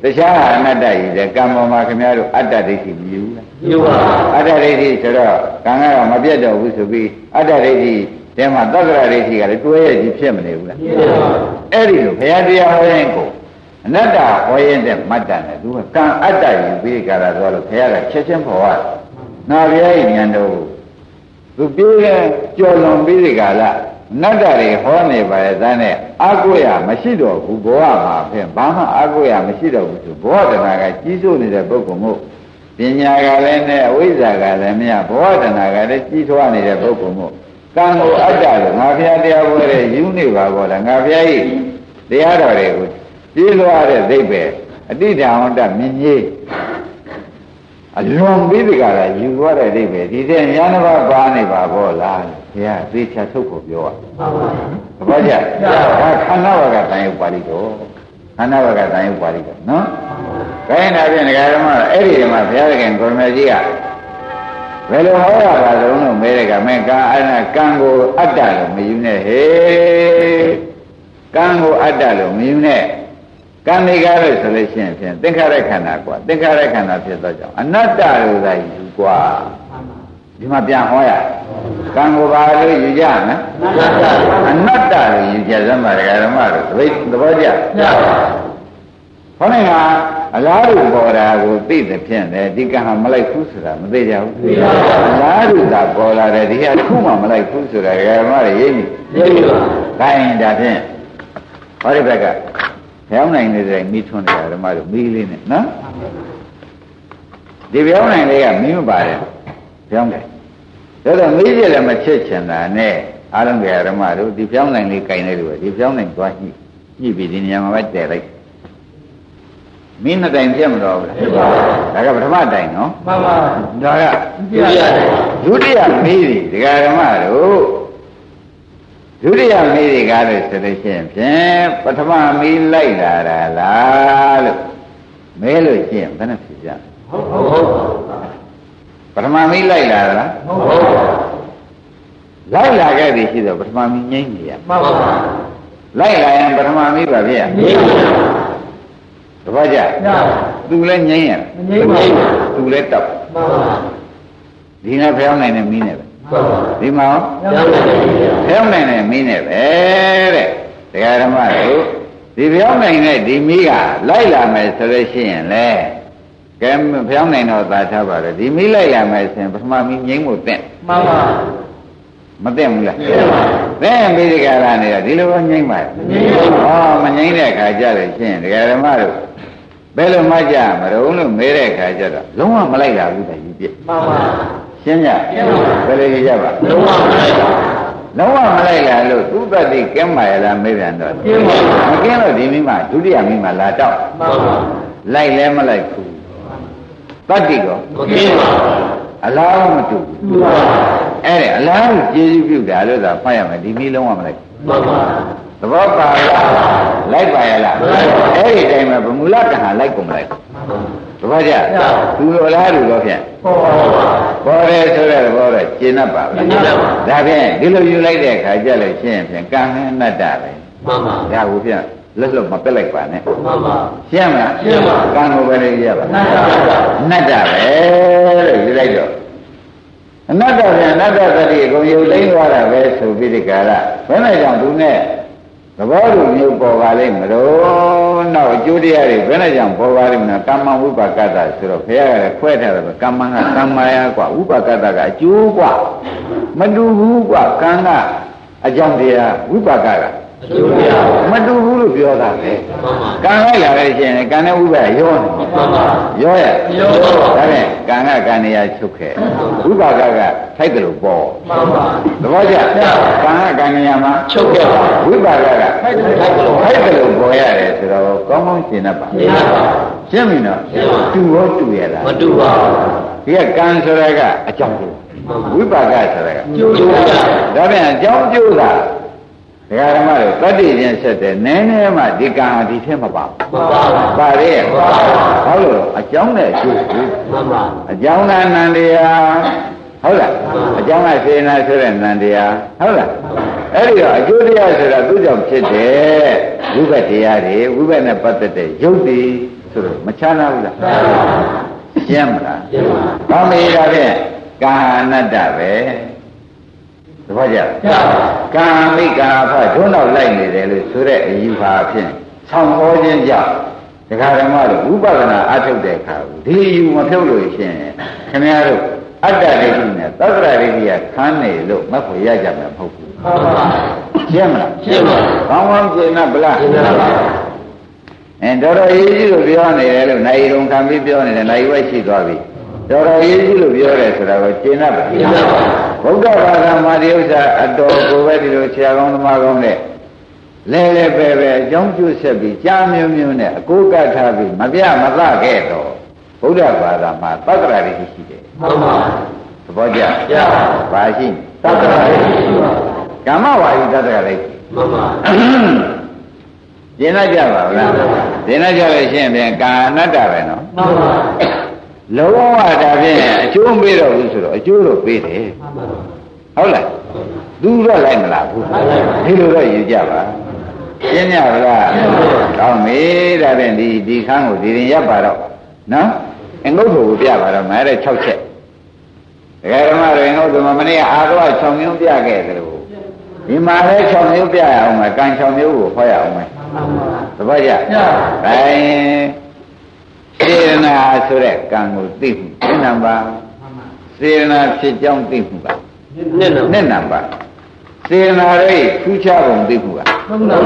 တခြားအနတ္တကြီးတဲ့ကံပေါ်မှာခင်ဗျားတို့အတ္တဒိဋ္ဌိမယူဘူးလားကြည့်ပါအတ္တဒိဋ္ဌိဆိုတော့ကံကတော့မပြတ်တော့ဘူးဆိုပြီးအတ္တဒိဋ္ဌိတဲမှာသက္ကရာဒိဋ္ဌိကလည်းတွဲရကြီးဖြစ်မနေဘူးလားကြည့်ပါအဲ့ဒီလိုဘုရားတရားဟောရင်ကိုအနတ္တဟောရင်တဲ့မတ္တနဲ့သူကကံအတ္တယူပြီးကြတာဆိုတော့ဘုရားကချက်ချင်းပေါ်ရတယ်။နာဘုရားရဲ့ဉာဏ်တော်ကိုသူပြေးရင်ကြော်လွန်ပြီးဒီကလာနတ္တတွေဟောနေပါရဲ့သားနဲ့ အာကိုရမရှိတော့ဘူးဘဝမှာဖြင့်ဘာမှအာကိုရမရှိတော့ဘူးဆိုဘောဓနာကကြီးစိုးနေတဲ့ပုဂ္ဂိုလ်မို့ပညာကလည်းနဲ့အဝိဇ္ဇာကလည်းမရဘောဓနာကလည်းကြီးထွားနေတဲ့ပုဂ္ဂိုလ်မို့ကံကိုအတ္တလို့ငါဘုရားတရားဟောတဲ့ယူနေပါဘောလားငါဘုရားကြီးတရားတော်တွေကိုပြေးလွှားတဲ့သိပ္ပယ်အတိဒာဝတ္တမြင်ကြီးအလွန်ပြီးဒီကရာယူသွားတဲ့သိပ္ပယ်ဒီတဲ့ညာနှစ်ပါးပါနေပါဘောလားဘု ရားသေချာထုတ်ဖို့ပြောဟုတ်ပါတာသဘောကျဒါခန္ဓာဝကတန်ရုပ်ပါဠိတော်ခန္ဓာဝကတန်ရုပ်ပါဠိတော်နော်ခိုင်းတာဖြင့်ဒကာဓမ္မအဲ့ဒီမှာဘုရားခင်ကိုရမေကြီးကဘယ်လိုဟောရပါလုံးလို့မဲတဲ့ကမင်းကအဲ့ဒါကံကိုအတ္တလို့မယူနဲ့ဟေးကံကိုအတ္တလို့မယူနဲ့ကံမိကားလို့ဆိုလို့ရှိရင်ဖြင့်သင်္ခါရခန္ဓာကွာသင်္ခါရခန္ဓာဖြစ်သောကြောင့်အနတ္တလို့သာယူကွာ ဒီမှာပြန်ဟောရကံကိုဘာလို့ယူကြမလဲနတ်တာအနတ္တလို့ယူကြသမှာဒကာဓမ္မတို့သဘောသဘောကျကြပါခေါင်းကအလားတူပေါ်တာကိုသိတဲ့ဖြင့်လေဒီကံဟာမလိုက်ဘူးဆိုတာမသိကြဘူးအလားတူသာပေါ်လာတယ်ဒီဟာတစ်ခုမှမလိုက်ဘူးဆိုတာဒကာဓမ္မတွေရိပ်မိကြည့်ပါခိုင်းဒါဖြင့်ဟောဒီဘက်ကပြောင်းနိုင်နေတဲ့မိထွန်းနေတာဓမ္မတို့မီးလေးနဲ့နော်ဒီပြောင်းနိုင်လေးကမီးမပါတယ် ပြောင်းတယ်ဒါတော့မီးပြလည်းမချစ်ချင်တာနဲ့အားလုံးကဓမ္မတို့ဒီပြောင်းနိုင်လေးကင်နေလို့ဒီပြောင်းနိုင်သွားညှိညှိပြီးဒီနေရာမှာပဲတည်လိုက်မင်းနှစ်တိုင်ဖြစ်မတော်ဘူးလားဖြစ်ပါဒါကပထမတိုင်နော်မှန်ပါဒါကကြည့်ရတယ်ဒုတိယမေးဒီဒကာဓမ္မတို့ဒုတိယမေးဒီကားလို့ဆိုလို့ရှိရင်ဖြင့်ပထမမေးလိုက်လာတာလားလို့မဲလို့ရှိရင်ဘယ်နဲ့ဖြစ်ကြဟုတ်ဟုတ်ဟုတ် ပထမမေးလိုက်လာတာလားဟုတ်ဟုတ်လိုက်လာခဲ့ပြီရှိတော့ပထမမေးငိမ့်နေရမှန်ပါလိုက်လာရင်ပထမမေးပါဗျာကြည့်ပါတပည့်ကြညသူလည်းငိမ့်ရမငိမ့်ပါဘူးသူလည်းတောက်မှန်ပါဒီနဲ့ဖျောင်းနိုင်တဲ့မီးနဲ့ပဲမှဒီမှာကျောင်းနိုင်တယ်ဗျာဖျောင်းနိုင်တဲ့မီးနဲ့ပဲတဲ့တရားဓမ္မတို့ဒီဖျောင်းနိုင်တဲ့ဒီမီးကလိုက်လာမယ်ဆိုလို့ရှိရင်လေ ကဲဖျောင်းနိုင်တော့သာထားပါလေဒီမီးလိုက်လာမယ်ဆိုရင်ပထမမီးငိမ့်ဖို့တင့်မှန်ပါမတင့်ဘူးလားကျင်းပါသင်ပြီးဒီကရနေတော့ဒီလိုပဲငိမ့်ပါလားဩမငိမ့်တဲ့အခါကျလို့ရှိရင်တရားဓမ္မတို့ဘယ်လိုမှကြမရုံလို့မေးတဲ့အခါကျတော့လုံးဝမလိုက်လာဘူးတည်းယူပြမှန်ပါရှင်းကြဘယ်လိုကြပါလုံးဝမလိုက်ပါလုံးဝမလိုက်လာလို့သူ့တတိကင်းပါရလားမေးပြန်တော့ကျင်းပါမကင်းလို့ဒီမိမဒုတိယမိမလာတော့မှန်ပါလိုက်လဲမလိုက်ဘူး တတိကောမကင်းပါအလားမတူမှန်ပါအဲ့ဒါအလားကိုကျေးဇူးပြုတာလို့သာဖတ်ရမယ်ဒီမိလုံးဝမလိုက်မှန်ပါသဘောပါလားလိုက်ပါရလားလိုက်ပါအဲ့ဒီတိုင်းမှာဗမူလကဟာလိုက်ကုန်မလိုက်သဘောကျသူလိုလားလူတော့ဖြင့်ဟောပါပေါ်တယ်ဆိုတဲ့သဘောတော့ရှင်းတတ်ပါဘူးရှင်းတတ်ပါဒါဖြင့်ဒီလိုယူလိုက်တဲ့အခါကျလို့ရှင်းရင်ဖြင့်ကံနဲ့အနတ္တပဲမှန်ပါဒါကိုဖြင့် လက်လွတ်မပက်လိုက်ပါနဲ့ မှန်ပါ ရှင်းမလား ရှင်းပါ ကံကိုပဲလေရပါ နတ်တာပါ အနတ္တပဲလို့ယူလိုက်တော့အနတ္တပြန်အနတ္တတတိအကုန်ယူသိမ်းသွားတာပဲဆိုပြီးဒီကရဘယ်နဲ့ကြောင့်သူနဲ့သဘောတူမျိုးပေါ်ပါလိမ့်မလို့နောက်အကျိုးတရားတွေဘယ်နဲ့ကြောင့်ပေါ်ပါလိမ့်မလဲကမ္မဝိပါကတ္တဆိုတော့ဘုရားကလည်းခွဲထားတယ်ပဲကမ္မကကမ္မယာกว่าဝိပါကတ္တကအကျိုးกว่าမတူဘူးกว่าကံကအကြောင်းတရားဝိပါကက အကျိုးတရား မတူဘူးလို့ပြောတာပဲမှန်ပါကံလိုက်လာလို့ရှိရင်ကံနဲ့ဥပ္ပရောနေမှန်ပါရောရရောပါဒါနဲ့ကံကကံနေရာချုပ်ခဲ့ဥပ္ပါကကထိုက်တယ်လို့ပေါ်မှန်ပါသဘောကျကံကကံနေရာမှာချုပ်ခဲ့ပါဝိပါကကထိုက်တယ်လို့ထိုက်တယ်လို့ပေါ်ရတယ်ဆိုတော့ကောင်းကောင်းရှင်းတတ်ပါရှင်းပါရှင်းပြီနော်ရှင်းပါတူရောတူရလားမတူပါဘူးဒီကကံဆိုတာကအကြောင်းကျိုးဝိပါကဆိုတာကကျိုးကျိုးရဒါပြန်အကြောင်းကျိုးတာ ဒကာဓမ္မတို့တတ္တိချင်းဆက်တယ်နည်းနည်းမှဒီကံဟာဒီထက်မပါဘူးမှန်ပါဘူးပါရဲ့မှန်ပါဘူးဘာလို့လဲအကြောင်းနဲ့အကျိုးကိုမှန်ပါအကြောင်းနာနန္တရားဟုတ်လားမှန်ပါအကြောင်းကစေနာဆိုတဲ့နန္တရားဟုတ်လားအဲ့ဒီတော့အကျိုးတရားဆိုတာသူ့ကြောင့်ဖြစ်တယ်ဝိဘတ်တရားတွေဝိဘတ်နဲ့ပတ်သက်တဲ့ရုပ်တွေဆိုတော့မချမ်းသာဘူးလားရှင်းမလားရှင်းပါဘာမေးတာဖြင့်ကာအနတ္တပဲ သဘောကျကျပါကာမိကာဖဒုနောက်လိုက်နေတယ်လို့ဆိုတဲ့အယူပါဖြင့်ဆောင်းဟောခြင်းကြောင့်ဒကာဓမ္မတို့ဝိပဿနာအထုတ်တဲ့အခါဒီအယူမဖြုတ်လို့ရှိရင်ခင်ဗျားတို့အတ္တဒိဋ္ဌိနဲ့သတ္တရဒိဋ္ဌိကခန်းနေလို့မဖို့ရကြမှာမဟုတ်ဘူးမှန်ပါရှင်းမလားရှင်းပါကောင်းကောင်းရှင်းနာဗလားရှင်းပါပါအဲတော်တော်ရေးကြီးလို့ပြောနေတယ်လို့နိုင်ရုံခံပြီးပြောနေတယ်နိုင်ဝဲရှိသွားပြီ တော်တော်ရေးကြီးလို့ပြောတယ်ဆိုတာကိုရှင်းနာပါရှင်းပါပါဗုဒ္ဓဘာသာမှာဒီဥစ္စာအတော်ကိုပဲဒီလိုဆရာကောင်းသမားကောင်းနဲ့လဲလဲပဲပဲအကြောင်းကျဆက်ပြီးကြားမျိုးမျိုးနဲ့အကိုကတ်ထားပြီးမပြမသခဲ့တော့ဗုဒ္ဓဘာသာမှာသတ္တရာတွေရှိတယ်မှန်ပါသဘောကျကျပါဘာရှိတက္ကရာရှိပါကမ္မဝါယိတတ္တရာတွေရှိမှန်ပါကျင်တတ်ကြပါဗလားကျင်တတ်ကြလို့ရှိရင်ပြန်ကာအနတ္တပဲနော်မှန်ပါ လုံးဝဒါဖြင့်အကျိုးမပေးတော့ဘူးဆိုတော့အကျိုးတော့ပေးတယ်မှန်ပါဟုတ်လားသူတော့လိုက်မလားဘူးလိုက်ပါဒီလိုတော့ယူကြပါရှင်းကြပါလားကောင်းပြီဒါဖြင့်ဒီဒီခန်းကိုဒီရင်ရပ်ပါတော့နော်အငုတ်ကိုပြပါတော့မဲတဲ့6ချက်ဒကာဓမ္မတွေအငုတ်ကမနေ့ကအာတော့6မျိုးပြခဲ့တယ်လို့ဒီမှာလည်း6မျိုးပြရအောင်မယ်ကံ6မျိုးကိုဟောရအောင်မယ်မှန်ပါသဘောကျအဲ စေရနာဆိုတဲ့ကံကိုသိမှုဘယ်နံပါတ်စေရနာဖြစ်ကြောင်းသိမှုကနဲ့နော်နှစ်နံပါတ်စေရနာရိထူးခြားပုံသိမှုကမှန်ပါ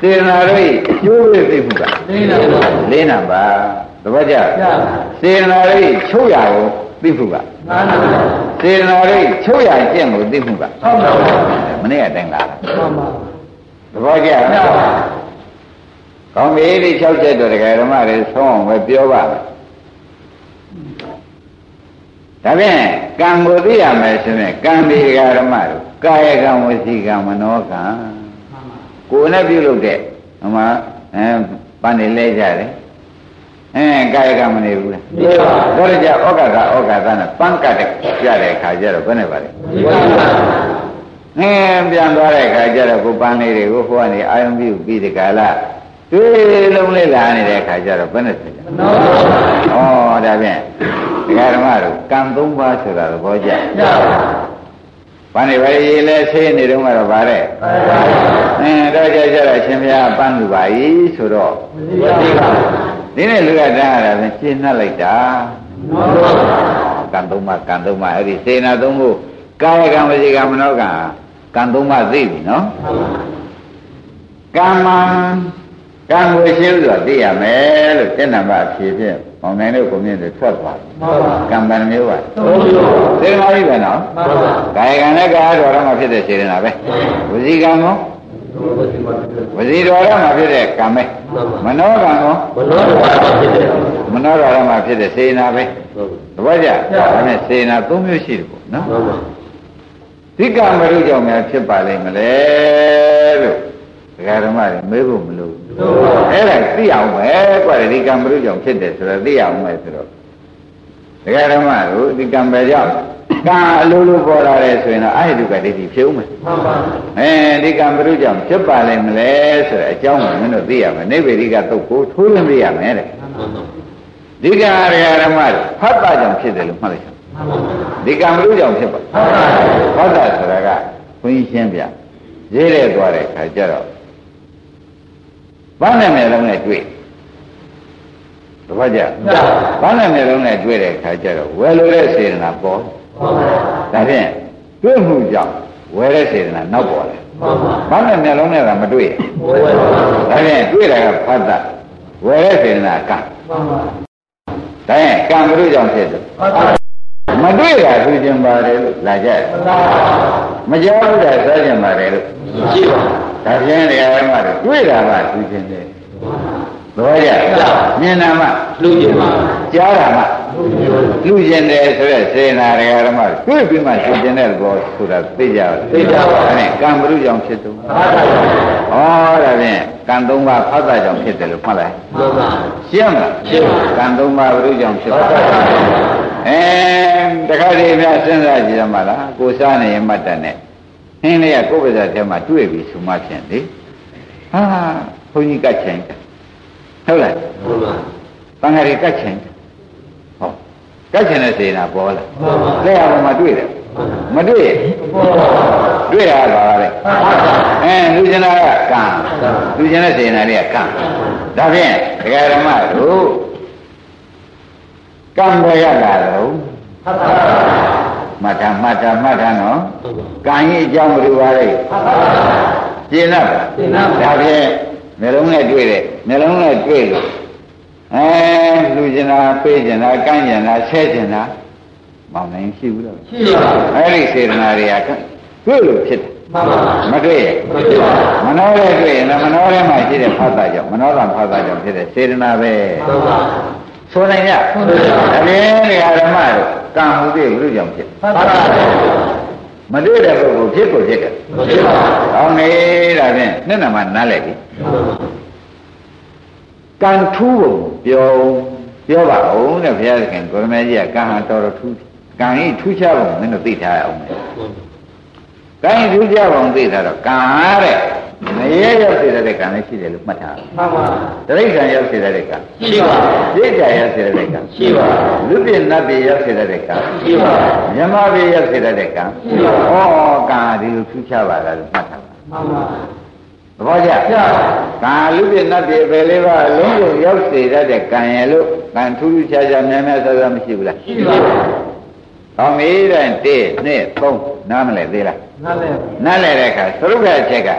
စေရနာရိအကျိုးရသိမှုကလေးနော်လေးနံပါတ်သဘောကျကျပါစေရနာရိချုပ်ရကိုသိမှုကမှန်ပါစေရနာရိချုပ်ရကျင့်ကိုသိမှုကဟုတ်ပါဘူးမနေ့ကတိုင်လာတာမှန်ပါသဘောကျကျပါ ကောင်းပြီဒီ6ချက်တော့ဒကာဓမ္မတွေဆုံးအောင်ပဲပြောပါမယ်ဒါဖြင့်ကံကိုသိရမယ်ဆိုရင်ကံဒီဒကာဓမ္မတို့ကာယကံဝစီကံမနောကံကိုယ်နဲ့ပြုလုပ်တဲ့ဟိုမှာအဲပန်းနေလဲကြတယ်အဲကာယကံမနေဘူးလားနေပါဒါကြဩကာသဩကာသနဲ့ပန်းကတ်တဲ့ကြတဲ့အခါကျတော့ဘယ်နဲ့ပါလဲနေပါငင်းပြန်သွားတဲ့အခါကျတော့ကိုပန်းလေးတွေကိုဟိုကနေအာယုံပြုပြီးဒီကလာ တွေ့လုံးလေးလာနေတဲ့အခါကျတော့ဘယ်နဲ့ဆက်ကြနော်ဩဒါဖြင့်ဒကာဓမ္မတို့ကံ၃ပါးဆိုတာသဘောကျကျပါဘာနေပါရေလဲဆေးနေတော့ကတော့ဗါတဲ့အင်းတော့ကြကြတော့ရှင်ဘုရားပန်းလူပါဤဆိုတော့ဝတိကဒီနေ့လူကတန်းရတာပဲရှင်းနှက်လိုက်တာကံသုံးပါကံသုံးပါအဲ့ဒီစေနာသုံးဖို့ကာယကံဝစီကံမနောကံကံသုံးပါသိပြီနော်ကမ္မ ကံကိုရှင်းလို့သိရမယ်လို့တဏ္ဍမအဖြေဖြင့်မောင်နိုင်တို့ကိုမြင်တယ်ထွက်သွားကံပန်မျိုးပါသုံးမျိုးစေနာကြီးပဲနော်မှန်ပါကာယကံနဲ့ကာယတော်ရမှာဖြစ်တဲ့စေနာပဲဝစီကံကောဝစီတော်ရမှာဖြစ်တဲ့ကံပဲမနောကံကောဘလို့တော့ဖြစ်တယ်မနောတော်ရမှာဖြစ်တဲ့စေနာပဲဟုတ်တပည့်ကြဒါနဲ့စေနာ၃မျိုးရှိတယ်ပေါ့နော်မှန်ပါဒီကံမရုကြောင့်များဖြစ်ပါလိမ့်မလဲလို့ ဒကာဓမ္မတွေမေးဖို့မလိုဘူးအဲ့ဒါသိအောင်ပဲကွာဒီကံမရုကြောင့်ဖြစ်တယ်ဆိုတော့သိအောင်ပဲဆိုတော့ဒကာဓမ္မတို့ဒီကံပဲကြောင့်ကံအလိုလိုပေါ်လာတယ်ဆိုရင်တော့အာဟိတုကဒိဋ္ဌိဖြစ်ဦးမယ်မှန်ပါအဲဒီကံမရုကြောင့်ဖြစ်ပါလိမ့်မလဲဆိုတဲ့အကြောင်းကိုမင်းတို့သိရမယ်နိဗ္ဗေဒိကတုတ်ကိုထိုးလင်းသိရမယ်တဲ့မှန်ပါဒီကံအရိယာဓမ္မတွေဖတ်တာကြောင့်ဖြစ်တယ်လို့မှတ်လိုက်ရဒီကံမရုကြောင့်ဖြစ်ပါဖတ်တာဆိုတာကခွင်းရှင်းပြရေးတဲ့သွားတဲ့ခါကျတော့ ဘာနဲ့မျက်လုံးနဲ့တွေ့တပတ်ကြဘာနဲ့မျက်လုံးနဲ့တွေ့တဲ့ခါကျတော့ဝယ်လို့တဲ့စေတနာပေါ်ဒါဖြင့်တွေ့မှုကြောင့်ဝယ်တဲ့စေတနာနောက်ပေါ်တယ်ဘာနဲ့မျက်လုံးနဲ့ကမတွေ့ဒါဖြင့်တွေ့တာကဖတ်တာဝယ်တဲ့စေတနာကံဒါရင်ကံမရုကြောင့်ဖြစ်တယ် မတွေ့တာသူကျင်ပါတယ်လို့လာကြတယ်မကြောက်တာစားကျင်ပါတယ်လို့ရှိပါဒါဖြင့်တရားဓမ္မတွေတွေ့တာကသူကျင်တယ်သဘောကျမြင်တာမှလူကြီးပါကြားတာမှ လူကျင်တယ်ဆိုတဲ့စေနာတရားဓမ္မတွေတွေ့ပြီးမှသူကျင်တဲ့ဘောဆိုတာသိကြတယ်သိကြပါဘူးကံမရုကြောင့်ဖြစ်သူဩဒါဖြင့်ကံသုံးပါးဖတ်တာကြောင့်ဖြစ်တယ်လို့မှတ်လိုက်မှန်ပါရှင်းမလားရှင်းပါကံသုံးပါးဘုရုကြောင့်ဖြစ်တာအဲတခါတည်းများစဉ်းစားကြည့်ရမှာလားကိုစားနေရင်မှတ်တတ်နဲ့ဟင်းလေးကကိုယ်ပါးစားထဲမှာတွေ့ပြီဆိုမှဖြင့်လေဟာဘုန်းကြီးကတ်ချင်ဟုတ်လားမှန်ပါတန်ဃာတွေကတ်ချင်ဟုတ် ကတ်ချင်တဲ့စေနာပေါ်လာမှန်ပါလက်ရပေါ်မှာတွေ့တယ်မတွေ့ရင်တွေ့တာကဘာလဲအဲလူကျင်တာကကံလူကျင်တဲ့စေနာတွေကကံဒါဖြင့်ဒကာဓမ္မတို့ကံဘယ်ရလာတော့မထာမထာမထာနော်ကံကြီးအကြောင်းဘယ်လိုပါလဲရှင်းတော့ဒါဖြင့်နှလုံးနဲ့တွေ့တယ်နှလုံးနဲ့တွေ့လို့ အဲလူကျင်တာပေးကျင်တာကန့်ကျင်တာဆဲကျင်တာမောင်နိုင်ရှိဘူးတော့ရှိပါအဲ့ဒီစေတနာတွေကတွေ့လို့ဖြစ်တယ်မှန်ပါမတွေ့ရင်မဖြစ်ပါမနောရဲတွေ့ရင်လည်းမနောရဲမှာရှိတဲ့ဖတ်တာကြောင့်မနောကဖတ်တာကြောင့်ဖြစ်တဲ့စေတနာပဲမှန်ပါဆိုနိုင်ရအရင်ဒီဓမ္မတို့ကံမှုတွေဘုလို့ကြောင့်ဖြစ်မှန်ပါမတွေ့တဲ့ပုဂ္ဂိုလ်ဖြစ်ကိုဖြစ်တယ်မဖြစ်ပါ။ကောင်းနေတာဖြင့်နှစ်နံပါတ်နားလည်ပြီမှန်ပါ။ ကံထူးဖို့ပြောပြောပါဦးတဲ့ဘုရားသခင်ကိုရမေကြီးကကံဟာတော်တော်ထူးတယ်။ကံဤထူးခြားပုံမင်းတို့သိထားရအောင်မယ်။ကံဤထူးခြားပုံသိထားတော့ကံဟာတဲ့မရဲရောက်စေတဲ့ကံလည်းရှိတယ်လို့မှတ်ထားတယ်မှန်ပါ။တိရစ္ဆာန်ရောက်စေတဲ့ကံရှိပါ။သိကြရောက်စေတဲ့ကံရှိပါ။လူပြည့်နတ်ပြည့်ရောက်စေတဲ့ကံရှိပါ။မြမပြည့်ရောက်စေတဲ့ကံရှိပါ။ဩကံဒီလိုထူးခြားပါလားလို့မှတ်ထားပါမှန်ပါသ ဘောကျကာလူပြည့်နတ်ပြည့်ပဲလေးပါအလုံးစုံရောက်စေတတ်တဲ့ကံရလို့ကံထူးထူးခြားခြားများများဆဆမရှိဘူးလားရှိပါ။ဟောမေးတဲ့1 2 3နားမလဲသေးလားနားလဲ။နားလဲတဲ့အခါသရုပ်ကအချက်က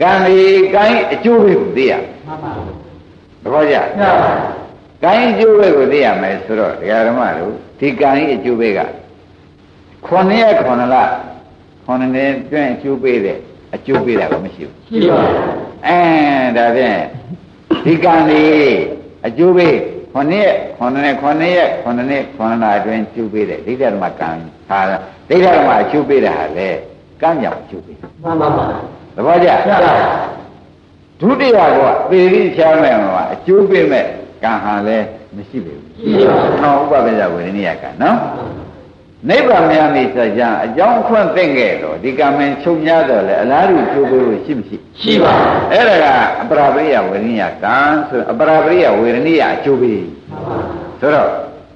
ကံဒီကံအကျိုးပဲကိုသိရမှန်ပါ။သဘောကျညပါ။ကံအကျိုးပဲကိုသိရမယ်ဆိုတော့ဒကာဓမ္မတို့ဒီကံအကျိုးပဲက9ရက်9လ9နှစ်တွင်အကျိုးပေးတဲ့ အကျိုးပေးတာကမရှိဘူး။ရှိပါအဲဒါဖြင့်ဒီကံလေးအကျိုးပေးခொနည်းခொနည်းခொနည်းရက်ခொနည်းခொနနာအတွင်းကျိုးပေးတယ်ဒိဋ္ဌဓမ္မကံဟာဒိဋ္ဌဓမ္မအကျိုးပေးတာဟာလေကံကြောင့်အကျိုးပေးမှန်ပါပါသဘောကျညပါဒုတိယကပေရိဖြားမဲ့မှာအကျိုးပေးမဲ့ကံဟာလည်းမရှိပေဘူးရှိပါ။နော်ဥပပဇ္ဇဝေဒနိယကံနော် နိဗ္ဗာန်များမိစကြအကြောင်းခွင့်သိမ့်ခဲ့တော့ဒီကံမင်းချုပ်များတော့လေအလားတူကျိုးပေးလို့ရှိမရှိရှိပါအဲ့ဒါကအပရာပရိယဝေဒနိယကံဆိုအပရာပရိယဝေဒနိယအကျိုးပေးဆိုတော့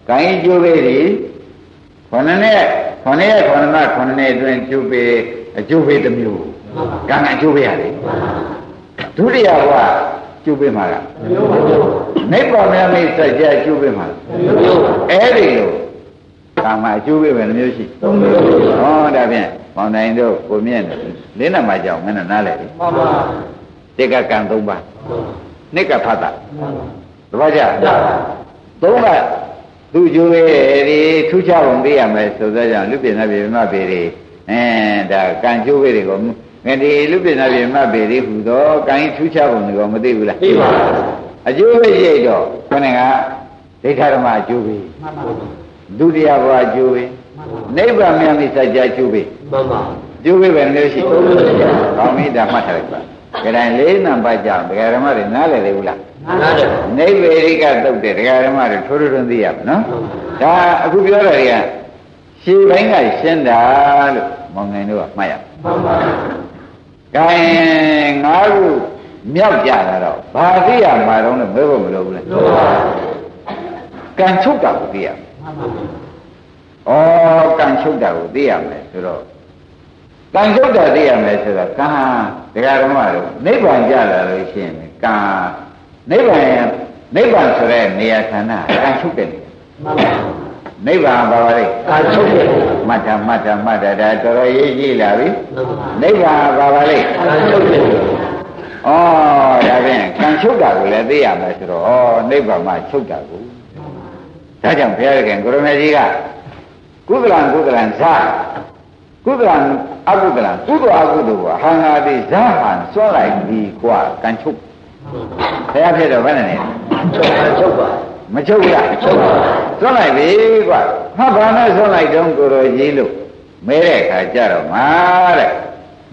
ကံဤကျိုးပေးဒီခொနနဲ့ခခုနှစ်ရက်ခုနှစ်လခုနှစ်နှစ်အတွင်းကျုပ်ပေအကျိုးပေးတစ်မျိုးကံကအကျိုးပေးရတယ်ဒုတိယဘဝကျုပ်ပေးမှာကနိဗ္ဗာန်မြတ်မိတ်စัจ जा ကျုပ်ပေးမှာအဲ့ဒီလို ကာမအကျိုးပေးပဲနှမျိုးရှိဟောဒါဖြင့်ပေါင်းတိုင်းတို့ကိုမြင့်တို့လေးနံပါတ်ကြောင့်မင်းတို့နားလဲပြီမှန်ပါတိကကံ၃ပါးနိကဖတ်တာတပည့်ကြရပါသုံးကသူကျိုးရဲ့ဒီထူးခြားပုံသိရမယ်ဆိုသောကြောင့်လူပြင်းနာပြေမပေတွေအဲဒါကံကျိုးပဲတွေကိုငါဒီလူပြင်းနာပြေမပေတွေဟူသောကံကြီးထူးခြားပုံတွေကိုမသိဘူးလားသိပါအကျိုးပဲရှိတော့ခொနဲ့ကဒိဋ္ဌဓမ္မအကျိုးပဲမှန်ပါ ဒုတိယဘဝအကျိုးပဲနိဗ္ဗာန်မြတ်မိစัจ जा အကျိုးပဲမှန်ပါအကျိုးပဲပဲမျိုးရှိသုံးမျိုးရှိပါကောင်းပြီဒါမှတ်ထားလိုက်ပါကြတိုင်းလေးနံပါတ်ကြောင့်ဒကာဓမ္မတွေနားလည်လေဘူးလားနားတယ်နိဗ္ဗေရိကတုတ်တဲ့ဒကာဓမ္မတွေထိုးထိုးထွန်းသိရမယ်နော်ဒါအခုပြောတာတွေကရှေးပိုင်းကရှင်းတာလို့မောင်ငယ်တို့ကမှတ်ရမှန်ပါကဲငါးခုမြောက်ကြတာတော့ဘာသိရမှာတော့လဲမဲဖို့မလိုဘူးလေလို့ပါကံချုပ်တာကိုသိရမယ်မှန်ပါ ဩကံချုပ်တာကိုသိရမယ်ဆိုတော့ကံချုပ်တာသိရမယ်ဆိုတော့ကံဒကာဓမ္မတို့နိဗ္ဗာန်ကြလာလို့ရှိရင်ကံနိဗ္ဗာန်နိဗ္ဗာန်ဆိုတဲ့နေရာဌာနကံချုပ်တဲ့နေရာမှန်ပါနိဗ္ဗာန်ပါပါလေအာချုပ်တယ်မှတ်တာမှတ်တာမှတ်တာဒါတော်တော်ရေးကြည့်လာပြီမှန်ပါနိဗ္ဗာန်ပါပါလေအာချုပ်တယ်ဩဒါဖြင့်ကံချုပ်တာကိုလည်းသိရမယ်ဆိုတော့ဩနိဗ္ဗာန်မှာချုပ်တာကို ဒါကြောင့်ဘုရားခင်ကိုရမေကြီးကကုသလံကုသလံဇာကုသလံအကုသလံကုသအကုသိုလ်ကဟံငါတိဇာဟံစွန့်လိုက်ပြီကွာကံချုပ်ဘုရားဖြစ်တော့ဘယ်နဲ့လဲချုပ်အာချုပ်ပါမချုပ်ဘူးလားချုပ်ပါစွန့်လိုက်ပြီကွာဟာဘာနဲ့စွန့်လိုက်တုံးကိုရောကြီးလို့မဲတဲ့အခါကျတော့မာတဲ့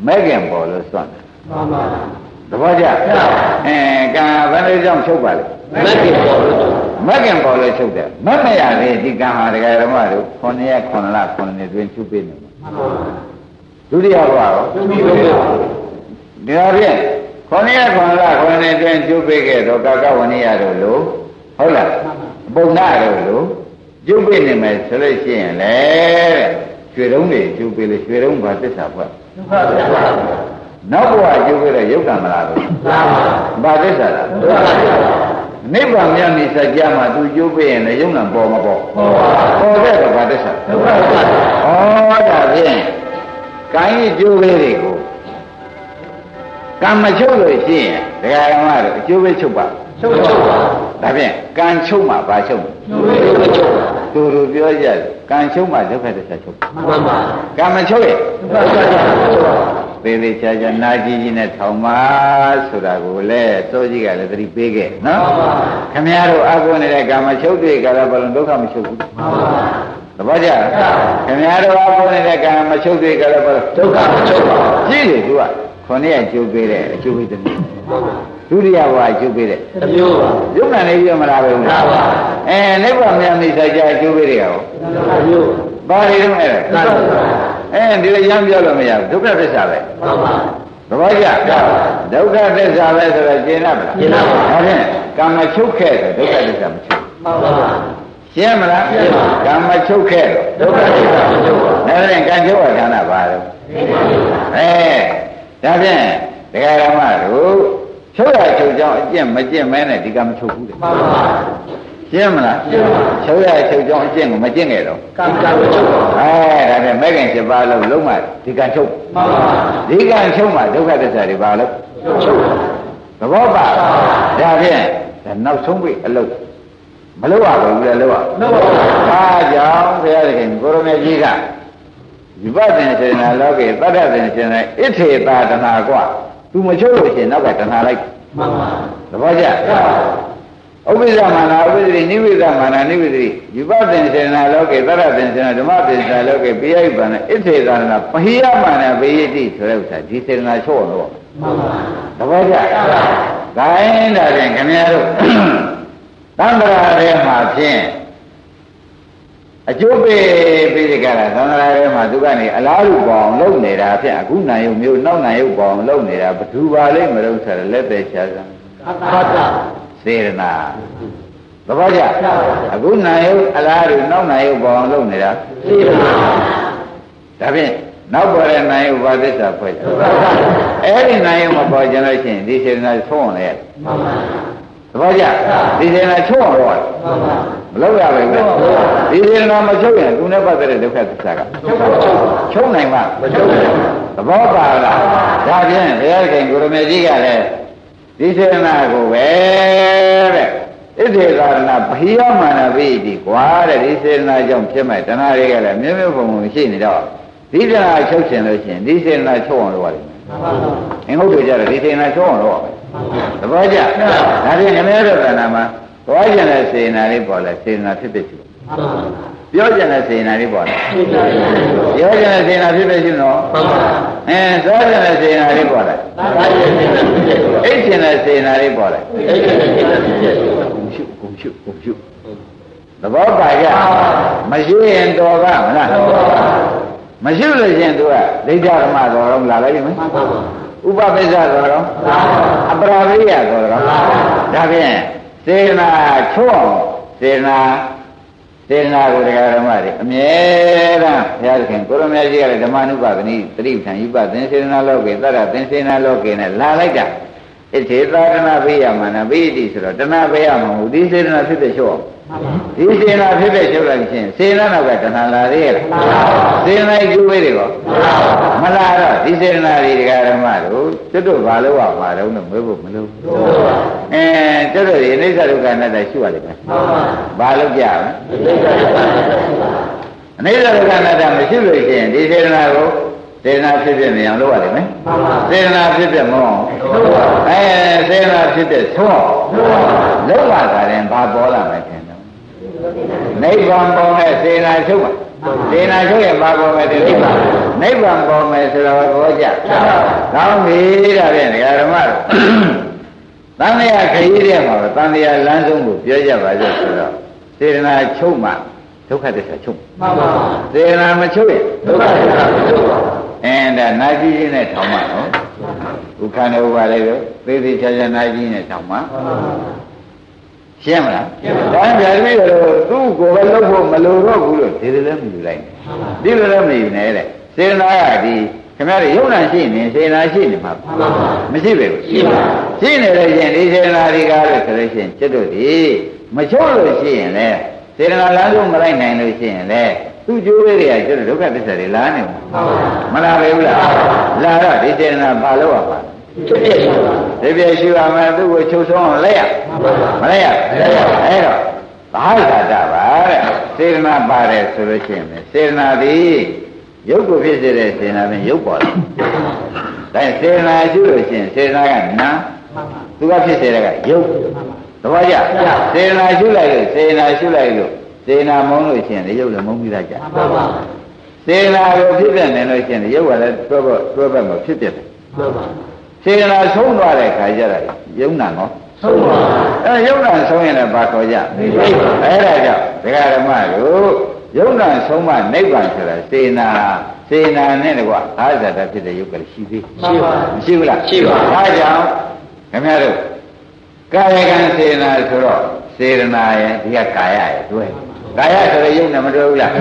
မဲခင်ပေါ်လို့စွန့်တယ်မှန်ပါ သဘောကျအဲကံဘယ်လိုကြောင့်ချုပ်ပါလဲမက်ကြီးပေါ်လို့ချုပ်မဲခင်ပေါ်လို့ချုပ်တယ်မမရသေးဒီကံဟာတရားဓမ္မတို့9ရက်9လ9နှစ်တွင်ချုပ်ပေးနေမှာမှန်ပါဒုတိယဘဝရောပြီးလို့ပါဒါဖြင့်9ရက်9လ9နှစ်တွင်ချုပ်ပေးခဲ့တော့ကာကဝဏိယတို့လို့ဟုတ်လားပုံနာတို့လို့ကျုပ်ပြနေမယ်ဆိုလို့ရှိရင်လေရွှေတုံးတွေကျုပ်ပြလေရွှေတုံးဘာသစ္စာဘွက်ဒုက္ခသစ္စာ နောက်ဘဝကျုပ်ပြတော့ရုပ်ကံမလားလို့လာပါဘာသစ္စာလားဒုက္ခသစ္စာနိဗ္ဗာန်မြတ်မိစကြမှာသူကျိုးပြရင်လည်းရုပ်ကံပေါ်မပေါ်ပေါ်ပါပေါ်တဲ့တော့ဘာသစ္စာဒုက္ခသစ္စာဩဒါဖြင့်ကိုင်းရဲ့ကျိုးပေးတွေကိုကံမချုပ်လို့ရှိရင်ဒကာရမတို့အကျိုးပေးချုပ်ပါချုပ်ချုပ်ပါဒါဖြင့်ကံချုပ်မှဘာချုပ်ချုပ်လို့ချုပ်ပါသူတို့ပြောကြတယ်ကံချုပ်မှဒုက္ခသစ္စာချုပ်မှန်ပါကံမချုပ်ရင်ဒုက္ခသစ္စာချုပ်ပါ သေးသေးချာချာနာကြည့်ကြည့်နဲ့ထောင်ပါဆိုတာကိုလည်းစောကြီးကလည်းသတိပေးခဲ့နော်ခမည်းတော်အကုနေတဲ့ကံမချုပ်တဲ့ကာလဘလုံးဒုက္ခမချုပ်ဘူးမှန်ပါသဘောကျခင်ဗျားတို့အပေါ်နေတဲ့ကံမချုပ်သေးကြတော့ဘာလို့ဒုက္ခမချုပ်ပါကြည့်လေသူကခொနည်းကကျုပ်ပေးတယ်အကျုပ်ပေးတယ်မှန်ပါဒုတိယဘဝကျုပ်ပေးတယ်တစ်မျိုးပါရုပ်ကံလေးပြမလားပဲမှန်ပါအဲနိဗ္ဗာန်မြတ်မိဆိုင်ကြကျုပ်ပေးတယ်ဟောတစ်မျိုး ဘာတွေတော့အဲ့သာသနာအဲဒီလိုရမ်းပြောလို့မရဘူးဒုက္ခသစ္စာပဲမှန်ပါသဘောကျဒုက္ခသစ္စာပဲဆိုတော့ကျင်납လားကျင့်납ပါဒါဖြင့်ကံမချုပ်ခဲ့ဆိုဒုက္ခသစ္စာမချုပ်မှန်ပါရှင်းမလားရှင်းပါကံမချုပ်ခဲ့တော့ဒုက္ခသစ္စာမချုပ်ပါဒါဖြင့်ကံချုပ်ဝဌာနပါတော့အဲဒါဖြင့်ဒကာရမတို့ချုပ်ရချုပ်ကြောင်းအကျင့်မကျင့်မဲနဲ့ဒီကမချုပ်ဘူးတဲ့မှန်ပါ ရှင်းမလားရှင်းပါချုပ်ရချုပ်ကြောင်းအကျင့်ကိုမကျင့်ခဲ့တော့ကံကံမချုပ်ပါအဲဒါဖြင့်မဲခင်7ပါးလုံးလုံးမဒီကချုပ်မှန်ပါဒီကချုပ်မှဒုက္ခသစ္စာတွေပါလို့ချုပ်ပါသဘောပါဒါဖြင့်ဒါနောက်ဆုံးပြီအလုပ်မလုပ်ရဘူးလေလုပ်ရလို့ပါအားကြောင့်ဘုရားသခင်ကိုရမေကြီးကဒီပဒင်စေနာလောကေတတ္တသင်စေနာဣထေတာတနာကွာသူမချုပ်လို့ရှိရင်နောက်ကတနာလိုက်မှန်ပါသဘောကျ ဥပ္ပဇမာနာဥပ္ပဇိနိဝိဇမာနာနိဝိဇိဒီပဒင်စေနာလောကေတတ္တသင်စေနာဓမ္မပင်စာလောကေပိယိပန္နဣထေတာတနာပဟိယမာနာဘေယတိဆိုတဲ့ဥစ္စာဒီစေနာချုပ်အောင်လို့မှန်ပါသဘောကျဂိုင်းတာဖြင့်ခင်ဗျားတို့သံဃာရဲမှာဖြင့်အကျိုးပေးပေးကြတာသံဃာရဲမှာသူကနေအလားတူပေါအောင်လုပ်နေတာဖြင့်အခုနိုင်ရုံမျိုးနောက်နိုင်ရုံပေါအောင်လုပ်နေတာဘသူပါလိမ့်မလို့ဆိုရလက်သေးချာစံဖတ်တာ စေရနာသဘောကျအခုနိုင်ရုံအလားတူနောက်နိုင်ရုံပေါအောင်လုပ်နေတာသိပါသဒါဖြင့်နောက်ပေါ်တဲ့နိုင်ဥပါသစ္စာဖွဲ့ကြအဲ့ဒီနိုင်ဥမပေါ်ကြလို့ရှိရင်ဒီစေတနာသုံးအောင်လဲမှန်ပါသဘောကျဒီစေတနာချုံအောင်တော့မှန်ပါမလုပ်ရဘူးလေဒီစေတနာမချုပ်ရင်သူနဲ့ပတ်သက်တဲ့ဒုက္ခသစ္စာကချုပ်ပါချုပ်ချုပ်နိုင်မှာမချုပ်ဘူးသဘောပါလားဒါဖြင့်ဘုရားခင်ကိုရမေကြီးကလည်း ဒီစေတနာကိုပဲတဲ့ဣတိကာရဏဘိယမာနပိတိကွာတဲ့ဒီစေတနာကြောင့်ဖြစ်မဲ့တဏှာတွေကလည်းမြဲမြဲပုံပုံရှိနေတော့ဒီတဏှာချုပ်ရှင်လို့ရှိရင်ဒီစေတနာချုပ်အောင်လုပ်ရတယ်မှန်ပါအင်္ဂုတ္တကြတော့ဒီစေတနာချုပ်အောင်လုပ်ရမယ်သဘောကျဒါဖြင့်ငမဲတော်ကဏ္ဍမှာသွားကျင်တဲ့စေတနာလေးပေါ်လဲစေတနာဖြစ်ဖြစ်ရှိမှန်ပါ ပြောကျင်တဲ့စေတနာလေးပေါ်လဲသိပါရဲ့ပြောကျင်တဲ့စေတနာဖြစ်ဖြစ်ရှိနော်မှန်ပါအဲသွားကျင်တဲ့စေတနာလေးပေါ်လဲဒါရဲ့သိတဲ့ဖြစ်ဖြစ်အိတ်ကျင်တဲ့စေတနာလေးပေါ်လဲအဲ့ဒီဖြစ်တဲ့ဖြစ်ဖြစ်ဂုံရှုဂုံရှုဂုံရှုသဘောပါကြမရှိရင်တော်ကမလားမရှိလို့ရှိရင်သူကဒိဋ္ဌဓမ္မတော်တော့လာလိုက်ပြီမမှန်ပါဥပပိစ္ဆတော်တော့အပရာပရိယတော်တော့ဒါဖြင့်စေနာချော့အောင်စေနာ စေနာကိုတရားဓမ္မတွေအမြဲတမ်းဘုရားသခင်ကိုရမကြီးကလည်းဓမ္မနုပါဒနိတတိပ္ပံယူပသင်စေနာလောကေတတ္တသင်စေနာလောကေနဲ့လာလိုက်တာ ဣတိသာရဏဘိယမနာဘိတိဆိုတော့တဏဘိယမဟုတ်ဒီစေနာဖြစ်တဲ့ချော့အောင်မှန်ပါဒီစေနာဖြစ်တဲ့ချုပ်လိုက်ခြင်းစေနာနောက်ကတဏှာလာသေးရဲ့စေနာကျိုးဝေးတွေကောမလာတော့ဒီစေနာတွေဒကာဓမ္မတို့ကျွတ်တို့ဘာလို့ဝပါတော့လို့မေးဖို့မလို့အဲကျွတ်တို့ဒီအိဋ္ဌဒုက္ခအနတ္တရှုရလိမ့်မယ်မှန်ပါဘာလို့ကြမလဲသိတဲ့ဖြစ်ဖြစ်အိဋ္ဌဒုက္ခအနတ္တမရှိလို့ရှိရင်ဒီစေနာကို စေနာဖြစ်ဖြစ်မြင်အောင်လုပ်ရလိမ့်မယ်မှန်ပါစေနာဖြစ်ဖြစ်မဟုတ်အဲစေနာဖြစ်ဖြစ်သုံးလောက်လာတာရင်ဘာပေါ်လာမယ်ထင်တယ်နိဗ္ဗာန်ပေါ်မဲ့စေနာချုပ်ပါစေနာချုပ်ရင်ဘာပေါ်မဲ့ဒီနိဗ္ဗာန်နိဗ္ဗာန်ပေါ်မဲ့ဆိုတော့ဘောကြကောင်းပြီဒါဖြင့်ဒကာဓမ္မတို့သံဃာခရီးတဲ့မှာပဲသံဃာလမ်းဆုံးကိုပြောကြပါစို့ဆိုတော့စေနာချုပ်မှဒုက္ခသစ္စာချုပ်မှန်ပါစေနာမချုပ်ရင်ဒုက္ခသစ္စာချုပ်ပါ အင်းဒါနာကြီးကြီးနဲ့ထောင်မှနော်ဥက္ခဏဥပါလေပဲသေသေးချာချာနာကြီးနဲ့ထောင်မှရှင်းမလားဒါကြပြီးတော့သူ့ကိုယ်ပဲလုပ်ဖို့မလိုတော့ဘူးလို့ဒီလိုလည်းမယူလိုက်နဲ့ဒီလိုလည်းမယူနဲ့တဲ့စေနာကဒီခင်ဗျားတို့ယုံနာရှိနေစေနာရှိနေမှာမှန်ပါမရှိပဲဘူးရှိပါရှိနေလို့ရှိရင်ဒီစေနာတွေကလို့ဆိုလို့ရှိရင်ကျွတ်တို့ဒီမချိုးလို့ရှိရင်လေစေနာလမ်းဆုံးမလိုက်နိုင်လို့ရှိရင်လေ သူ့ကျိုးလေးတွေကကျွတ်ဒုက္ခသစ္စာတွေလာနေမှာမှန်ပါမလာပဲဘူးလားလာတော့ဒီစေနာဘာလို့ရပါဖြစ်ဖြစ်ရှိပါဒီပြည့်ရှိပါမယ်သူ့ကိုချုပ်ဆုံးအောင်လက်ရမှန်ပါမလက်ရအဲ့တော့ဘာသာတာပါတဲ့စေနာပါတယ်ဆိုလို့ရှိရင်စေနာသည်ရုပ်ကိုဖြစ်စေတဲ့စေနာဖြင့်ရုပ်ပေါ်တယ်ဒါစေနာရှိလို့ရှိရင်စေနာကနာသူကဖြစ်စေတဲ့ကရုပ်သဘောကျစေနာရှုလိုက်လို့စေနာရှုလိုက်လို့ စေနာမုန်းလို့ရှိရင်ရုပ်လည်းမုန်းပြီးသားကြမှန်ပါစေနာကိုဖြစ်ပြနေလို့ရှိရင်ရုပ်ကလည်းတွဲဖို့တွဲဘက်မှာဖြစ်ပြတယ်မှန်ပါစေနာဆုံးသွားတဲ့ခါကျတော့ယုံနာနော်ဆုံးပါအဲယုံနာဆုံးရင်လည်းဘာခေါ်ကြအဲ့ဒါကြောင့်ဒကာဓမ္မတို့ယုံနာဆုံးမနိဗ္ဗာန်ဆိုတာစေနာစေနာနဲ့တကွာအာဇာတဖြစ်တဲ့ယုတ်ကလေးရှိသေးရှိပါမရှိဘူးလားရှိပါဒါကြောင့်ခင်ဗျားတို့ကာယကံစေနာဆိုတော့စေရနာရဲ့ဒီကကာယရဲ့တွဲ ကာယဆိုတဲ့ယုံနဲ့မတွဲဘူးလား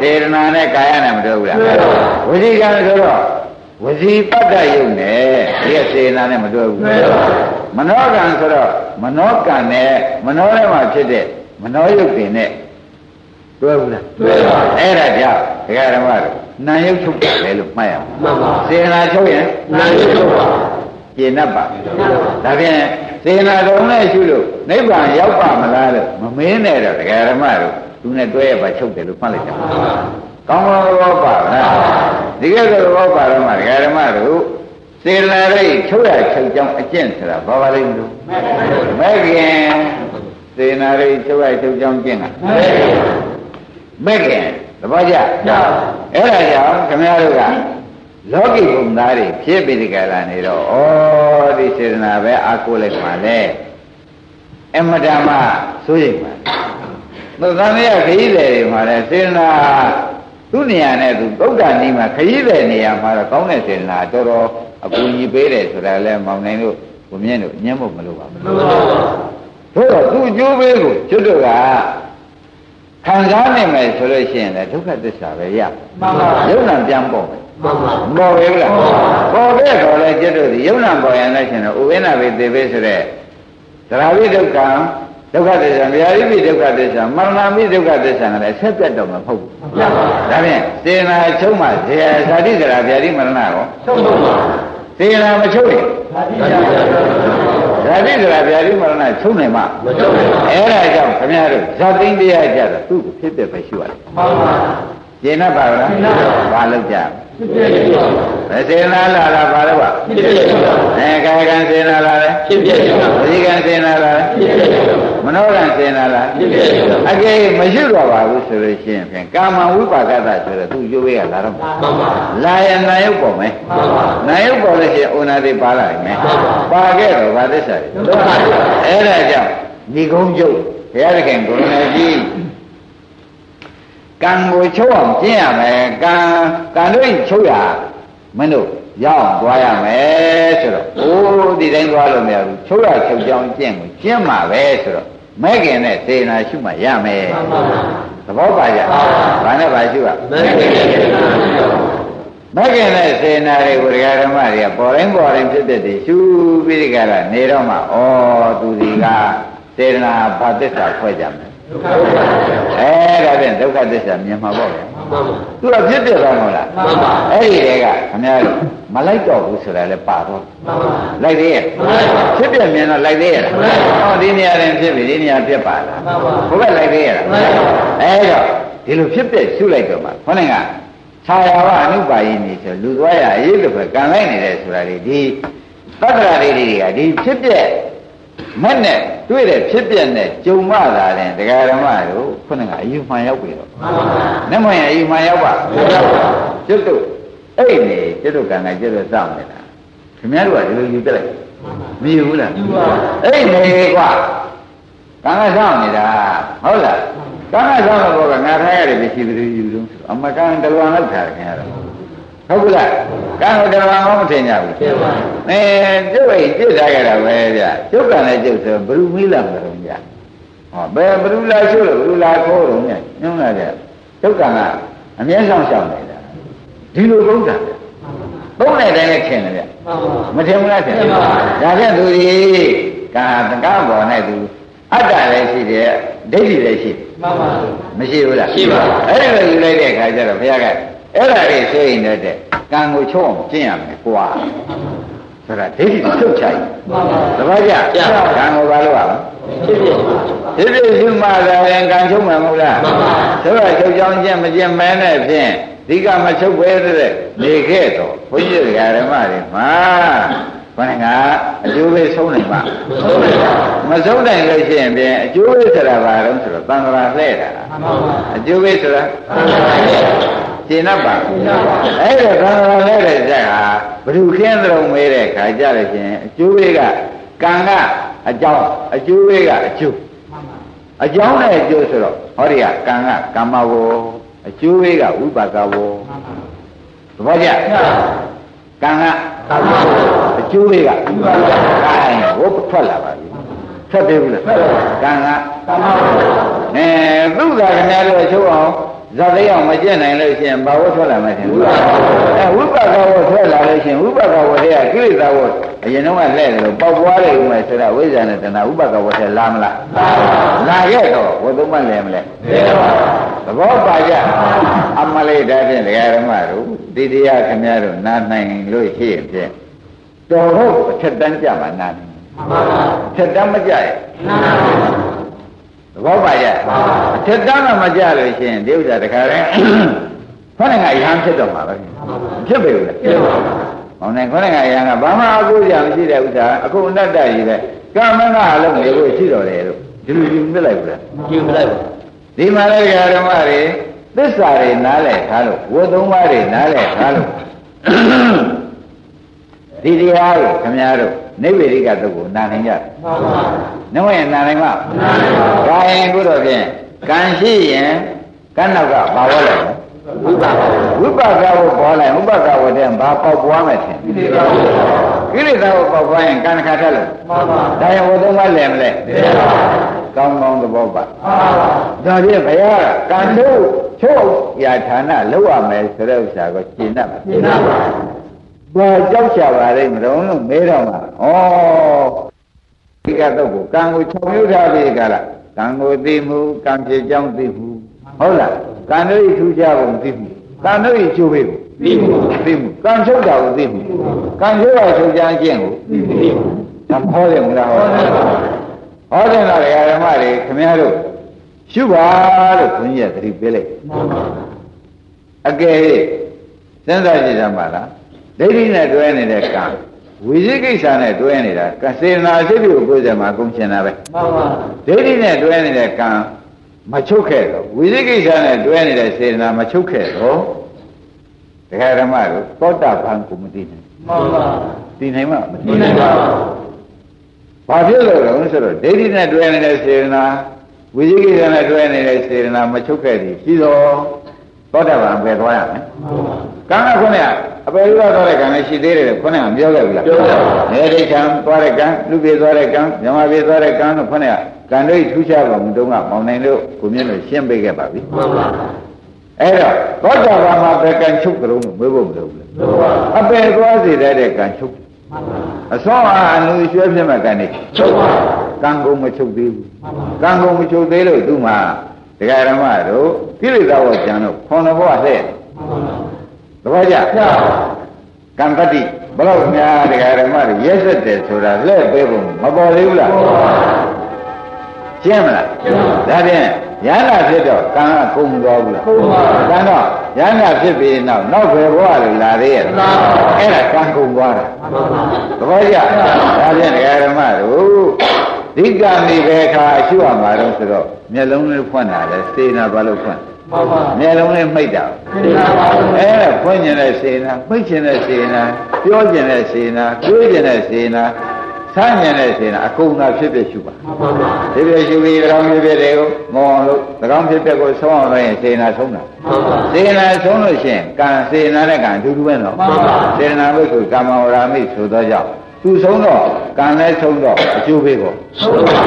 စေရနာနဲ့ကာယနဲ့မတွဲဘူးလားဝစီကံဆိုတော့ဝစီပတ္တယုံနဲ့ဒီကစေနာနဲ့မတွဲဘူးမနောကံဆိုတော့မနောကံနဲ့မနောထဲမှာဖြစ်တဲ့မနောယုတ်တင်နဲ့တွဲဘူးလားတွဲပါအဲ့ဒါကြောင့်ဒကာဓမ္မတို့နာယုတ်ချုပ်တယ်လို့မှတ်ရမှာမှန်ပါစေနာချုပ်ရင်နာရီချုပ်ပါ ကျင့်တတ်ပါဒါဖြင့်စေနာတော်နဲ့ရှုလို့နိဗ္ဗာန်ရောက်ပါမလားလို့မမင်းနဲ့တော့ဒကာဓမ္မတို့သူနဲ့တွဲရပါချုပ်တယ်လို့မှတ်လိုက်ကြပါကောင်းကောင်းသဘောပါလားဒီကဲသဘောပါတော့မှဒကာဓမ္မတို့စေနာရိတ်ချုပ်ရချုပ်ကြောင်းအကျင့်ဆိုတာဘာပါလိမ့်မလို့မဲ့ခင်စေနာရိတ်ချုပ်ရချုပ်ကြောင်းကျင့်တာမဲ့ခင်သဘောကျညာအဲ့ဒါကြောင့်ခင်ဗျားတို့က လောကီဘုံသားတွေဖြစ်ပြီးဒီကလာနေတော့ဩဒီစေတနာပဲအာကိုလိုက်ပါလေအမတမစိုးရိမ်ပါသုသံရခရီးတယ်တွေမှာလဲစေတနာသူ့နေရာနဲ့သူသုဒ္ဓနီးမှာခရီးတယ်နေရာမှာတော့ကောင်းတဲ့စေတနာတော်တော်အကူကြီးပေးတယ်ဆိုတာလဲမောင်နိုင်တို့ဘုမြင့်တို့ညံ့ဖို့မလိုပါဘူးမှန်ပါတို့တော့သူ့အကျိုးပေးကိုကျွတ်တို့ကခံစားနိုင်မယ်ဆိုလို့ရှိရင်လည်းဒုက္ခသစ္စာပဲရမှန်ပါယုံနာပြန်ပေါ်မယ်မှန် ပါပေါ်ပြီလားပေါ်ခဲ့တော့လေကျွတ်တို့ဒီယုံနာပေါ်ရင်လည်းရှင်တော့ဥဝိနာပဲသေပဲဆိုတဲ့သရာဝိဒုက္ခဒုက္ခသစ္စာဗျာတိပိဒုက္ခသစ္စာမရဏမိဒုက္ခသစ္စာကလည်းဆက်ပြတ်တော့မှာမဟုတ်ဘူးမှန်ပါဒါဖြင့်စေနာချုပ်မှဇေယဇာတိသရာဗျာတိမရဏရောဆုံးဆုံးပါစေနာမချုပ်ရင်ဒါတိယပါဇာတိသရာဗျာတိမရဏချုပ်နိုင်မှမဆုံးပါအဲ့ဒါကြောင့်ခင်ဗျားတို့ဇာတိတရားကြတော့သူ့ကိုဖြစ်တဲ့ပဲရှိရတယ်မှန်ပါ ကျေနပ်ပါလားဘာလို့ကြဖြစ်ဖြစ်ရှိပါဘယ်စေနာလာလားဘာလို့ကဖြစ်ဖြစ်ရှိပါအဲကာယကံစေနာလာလဲဖြစ်ဖြစ်ရှိပါဝစီကံစေနာလာလဲဖြစ်ဖြစ်ရှိပါမနောကံစေနာလာဖြစ်ဖြစ်ရှိပါအကယ်မရှိတော့ပါဘူးဆိုလို့ရှိရင်ဖြင့်ကာမဝိပါကတဆိုတော့သူရွေးကလာတော့မှာမှန်ပါလာရင်နာယုတ်ပေါ်မယ်မှန်ပါနာယုတ်ပေါ်လို့ရှိရင်ဩနာတိပါလာနိုင်မယ်မှန်ပါပါခဲ့တော့ဗာသစ္စာတွေဒုက္ခတွေအဲ့ဒါကြောင့်ဒီကုန်းကျုပ်ဘုရားသခင်ကိုရဏကြီး ကံကိုချုပ်အောင်ကျင့်ရမယ်ကံကံတို့ချုပ်ရမင်းတို့ရောက်အောင်သွားရမယ်ဆိုတော့အိုးဒီတိုင်းသွားလို့မရဘူးချုပ်ရချုပ်ကြောင်းကျင့်ကိုကျင့်မှာပဲဆိုတော့မဲခင်နဲ့စေနာရှုမှရမယ်မှန်ပါသဘောပါကြဘာနဲ့ပါရှုရမဂ္ဂင်ရှိပါမဲခင်နဲ့စေနာတွေကိုဒကာဓမ္မတွေကပေါ်တိုင်းပေါ်တိုင်းဖြစ်တဲ့တည်းရှုပြီးဒီကရနေတော့မှဩသူဒီကစေနာဘာသစ္စာဖွဲ့ကြမယ်ဒုက္ခတွေ အဲဒါဖြင့်ဒုက္ခသစ္စာမြင်မှာပေါ့ဗျာမှန်ပါသူကဖြစ်ပြသွားမဟုတ်လားမှန်ပါအဲ့ဒီတည်းကခင်ဗျားတို့မလိုက်တော့ဘူးဆိုတာလည်းပါတော့မှန်ပါလိုက်သေးရဲ့မှန်ပါဖြစ်ပြမြင်တော့လိုက်သေးရဲ့လားမှန်ပါဟောဒီနေရာရင်ဖြစ်ပြီဒီနေရာဖြစ်ပါလားမှန်ပါဘုရားလိုက်သေးရဲ့လားမှန်ပါအဲ့တော့ဒီလိုဖြစ်ပြရှုလိုက်တော့မှခေါင်းကခြာယာဝအနုပါယိနေဆိုလူသွားရအရေးတစ်ဖက်ကံလိုက်နေတယ်ဆိုတာဒီဒီသတ္တရာတွေတွေကဒီဖြစ်ပြ မက်နဲ့တွေ့တဲ့ဖြစ်ပြနဲ့ကြုံမှသာတယ်တရားဓမ္မတို့ခုနကအယူမှန်ရောက်ပြီတော့မှန်ပါနမယအယူမှန်ရောက်ပါမှန်ပါကျွတ်တို့အဲ့နေကျွတ်တို့ကံကကျွတ်တို့စောင့်နေတာခင်ဗျားတို့ကဒီလိုယူပြလိုက်မယူဘူးလားယူပါအဲ့နေကွာကံကစောင့်နေတာဟုတ်လားကံကစောင့်တော့ကငါထားရတယ်မရှိဘူးယူလို့ဆိုအမကံတလွန်လောက်ထားတယ်ခင်ဗျားတို့ ဟုတ်ဘူးလားကံကိုတလွန်ကောမထင်ကြဘူးဖြစ်ပါအဲကျုပ်အိမ်ပြစ်ထားကြတာပဲဗျကျုပ်ကလည်းကျုပ်ဆိုဘယ်သူမီးလာမလို့ဗျဟောဘယ်ဘယ်သူလာရှုလို့ဘယ်သူလာခိုးတော့ညညွှန်းလာကြကျုပ်ကအမြဲဆောင်ရှောင်နေတာဒီလိုသုံးတာဗျသုံးတဲ့အတိုင်းလည်းထင်တယ်ဗျမှန်ပါမထင်ဘူးလားထင်ထင်ပါဘူးဒါဖြင့်သူဒီကာတကားပေါ်၌သူအတ္တလည်းရှိတယ်ဒိဋ္ဌိလည်းရှိတယ်မှန်ပါမရှိဘူးလားရှိပါဘူးအဲ့ဒီလိုယူလိုက်တဲ့အခါကျတော့ဘုရားက အဲ့ဒါလေးဆိုရင်တော့တဲ့ကံကိုချုပ်အောင်ကျင့်ရမယ်ကွာဆိုတာဒိဋ္ဌိကိုချုပ်ချလိုက်မှန်ပါသဘောကျကျပါကံကိုဘာလို့ရမလဲဖြစ်ဖြစ်ဒီပြည့်စုမှသာရင်ကံချုပ်မှာမဟုတ်လားမှန်ပါဆိုတော့ချုပ်ကြောင်းကျင့်မကျင့်မဲနဲ့ဖြင့်ဒီကမချုပ်ပဲတဲ့နေခဲ့တော့ဘုန်းကြီးဓမ္မတွေမှာခொနကအကျိုးပဲဆုံးနိုင်ပါမဆုံးနိုင်ပါမဆုံးနိုင်လို့ရှိရင်ဖြင့်အကျိုးပဲဆိုတာဘာလို့ဆိုတော့သံဃာလှဲ့တာမှန်ပါအကျိုးပဲဆိုတာမှန်ပါ ရှင်းတော့ပါအဲ့ဒါကံလဲတဲ့ဇက်ဟာဘ누구ခင်းတော်မဲတဲ့ခါကြလို့ရှင်အကျိုးလေးကကံကအကြောင်းအကျိုးလေးကအကျိုးအကြောင်းနဲ့အကျိုးဆိုတော့ဟောဒီကကံကကမ္မဝအကျိုးလေးကဥပါကဝသဘောကျကံကအကျိုးလေးကဥပါကဝဟုတ်ထွက်လာပါပြီဆက်ပြီးဘူးလားကံကကမ္မဝအဲသူ့သာခင်ဗျားတို့ချုပ်အောင် ဇာတိအောင်မကျင့်နိုင်လို့ရှိရင်ဘာဝထွက်လာမှထင်ဘူးအဲဝိပါကဝေါထွက်လာလို့ရှိရင်ဝိပါကဝေါတွေကကိလေသာဝေါအရင်တော့ကလှဲ့တယ်လို့ပေါက်ပွားတယ်ဥမဲ့ဆိုတော့ဝိဇ္ဇာနဲ့တဏှာဝိပါကဝေါထဲလာမလားလာခဲ့တော့ဝတ်သုံးမလဲမလဲဖြစ်ပါသဘောပါကြအမလေးဒါဖြင့်ဒကာရမတို့ဒီတရားခင်ဗျားတို့နားနိုင်လို့ရှိရင်ဖြင့်တော်တော့အထက်တန်းကြမှာနားနိုင်မှန်ပါအထက်တန်းမကြရဲ့နားပါ သဘောပါကြအထက်တန်းမှမကြလို့ရှိရင်ဒီဥစ္စာတခါတည်းခေါင်းငါရဟန်းဖြစ်တော့မှာပဲဖြစ်ပေဘူးလေဖြစ်ပါဟောနေခေါင်းငါရဟန်းကဘာမှအကူရမရှိတဲ့ဥစ္စာအခုအနတ္တကြီးပဲကာမငါအလုံးလေကိုရှိတော်တယ်လို့ဒီလိုယူပြလိုက်ဘူးလားယူမလိုက်ပါဒီမှာလည်းဓမ္မတွေသစ္စာတွေနားလည်ထားလို့ဝတ်သုံးပါးတွေနားလည်ထားလို့ဒီတရားကိုခင်ဗျားတို့ နိဗ္ဗေရိကတုတ်ကိုနာနိုင်ကြတယ်မှန်ပါ။နှဝရင်နာနိုင်မှာနာနိုင်ပါ။ဒါရင်ခုတော့ဖြင့်ကံရှိရင်ကံနောက်ကဘာဝဲလိုက်လဲဝိပါကဝိပါကဝပေါ်လိုက်ဝိပါကဝတဲ့ဘာပေါက်ပွားမယ်ထင်ဖြစ်ပါကိလေသာကိုပေါက်ပွားရင်ကံတစ်ခါထက်လို့မှန်ပါဒါရင်ဝတ်သုံးပါးလဲမလဲဖြစ်ပါကကောင်းကောင်းသဘောပါမှန်ပါဒါဖြင့်ဘုရားကကံတို့ချုပ်ရာဌာနလောက်ရမယ်ဆိုတဲ့ဥစ္စာကိုရှင်းတတ်ပါရှင်းပါပါ ဘာကြောက်ကြပါလိမ့်မလို့လို့မေးတော့မှာဩဒီကတော့ကိုကံကိုချုပ်မြုပ်ထားပြီကလားကံကိုသိမှုကံဖြစ်ကြောင်းသိမှုဟုတ်လားကံတို့ဤထူးခြားပုံသိမှုကံတို့ဤကျိုးပေးကိုပြီးမှုသိမှုကံချုပ်တာကိုသိမှုကံချုပ်တာချုပ်ကြအကျင့်ကိုပြီးမှုဒါမဟောတယ်မလားဟောတယ်ဟောတယ်လားဓမ္မတွေခင်ဗျားတို့ရှုပါလို့ခွန်ကြီးကသတိပေးလိုက်မှန်ပါအကယ်၍စဉ်းစားကြည့်ရမှာလား ဒိဋ္ဌိနဲ့တွဲနေတဲ့ကံဝိသိကိစ္စနဲ့တွဲနေတာကစေနာစိတ်ကိုကိုယ်စမှာကုန်ချင်တာပဲမှန်ပါဒိဋ္ဌိနဲ့တွဲနေတဲ့ကံမချုပ်ခဲ့တော့ဝိသိကိစ္စနဲ့တွဲနေတဲ့စေနာမချုပ်ခဲ့တော့တရားဓမ္မတို့သောတာပန်ကိုမသိနိုင်မှန်ပါသိနိုင်မှာမသိဒီနိုင်နေ့ပါပါဘူးဘာဖြစ်လို့လဲဆိုတော့ဒိဋ္ဌိနဲ့တွဲနေတဲ့စေနာဝိသိကိစ္စနဲ့တွဲနေတဲ့စေနာမချုပ်ခဲ့သည်ရှိတော့ သောတာပန်ပဲသွားရမယ်ကံကခုနကအပေရသွားတဲ့ကံလည်းရှိသေးတယ်ခုနကပြောခဲ့ပြီလားပြောခဲ့ပါနေဒိဋ္ဌံသွားတဲ့ကံလူပြေသွားတဲ့ကံမြမပြေသွားတဲ့ကံလို့ခုနကကံတို့ထူးခြားပုံတုံးကမောင်နိုင်လို့ကိုမြင့်လို့ရှင်းပေးခဲ့ပါပြီမှန်ပါအဲ့တော့သောတာပန်မှာပဲကံချုပ်ကြုံလို့မေးဖို့မလိုဘူးလေမှန်ပါအပေသွားစေတဲ့ကံချုပ်မှန်ပါအစောအားအလူရွှဲပြမဲ့ကံနေချုပ်ပါကံကုန်မချုပ်သေးဘူးကံကုန်မချုပ်သေးလို့သူ့မှာတရားဓမ္မတို့ ကိလေသာဝကျန်တို့ခွန်တော်ဘဝလှည့်သဘောကျပြပါကံတတိဘလို့များတရားဓမ္မတွေရက်ဆက်တယ်ဆိုတာလှည့်ပေးဖို့မပေါ်သေးဘူးလားရှင်းမလားဒါဖြင့်ရဟနာဖြစ်တော့ကံကကုန်မသွားဘူးလားကံတော့ရဟနာဖြစ်ပြီးနောက်နောက်ဘယ်ဘဝလို့လာသေးရဲ့အဲ့ဒါကံကုန်သွားတာမှန်ပါသဘောကျဒါဖြင့်တရားဓမ္မတို့ ဒီကံဒီဘယ်ခါအရှုရမှာတော့ဆိုတော့မျက်လုံးလေးဖွင့်တာလေစေနာဘာလို့ဖွင့်မှန်ပါမျက်လုံးလေးမှိတ်တာဒီနေ့ပါအဲ့ဒါဖွင့်ကျင်တဲ့စေနာမှိတ်ကျင်တဲ့စေနာပြောကျင်တဲ့စေနာတွေးကျင်တဲ့စေနာဆန်းကျင်တဲ့စေနာအကုန်သာဖြစ်ဖြစ်ရှုပါမှန်ပါဖြစ်ဖြစ်ရှုပြီး၎င်းဖြစ်ဖြစ်တွေကိုငေါအောင်လို့၎င်းဖြစ်ဖြစ်ကိုဆုံးအောင်လို့ရင်စေနာဆုံးတာမှန်ပါစေနာဆုံးလို့ရှိရင်ကံစေနာနဲ့ကံအတူတူပဲနော်မှန်ပါစေနာဘုက္ခုကာမဝရာမိဆိုသောကြောင့် သူဆုံးတော့ကံလည်းဆုံးတော့အကျိုးပေးဖို့ဆုံးပါ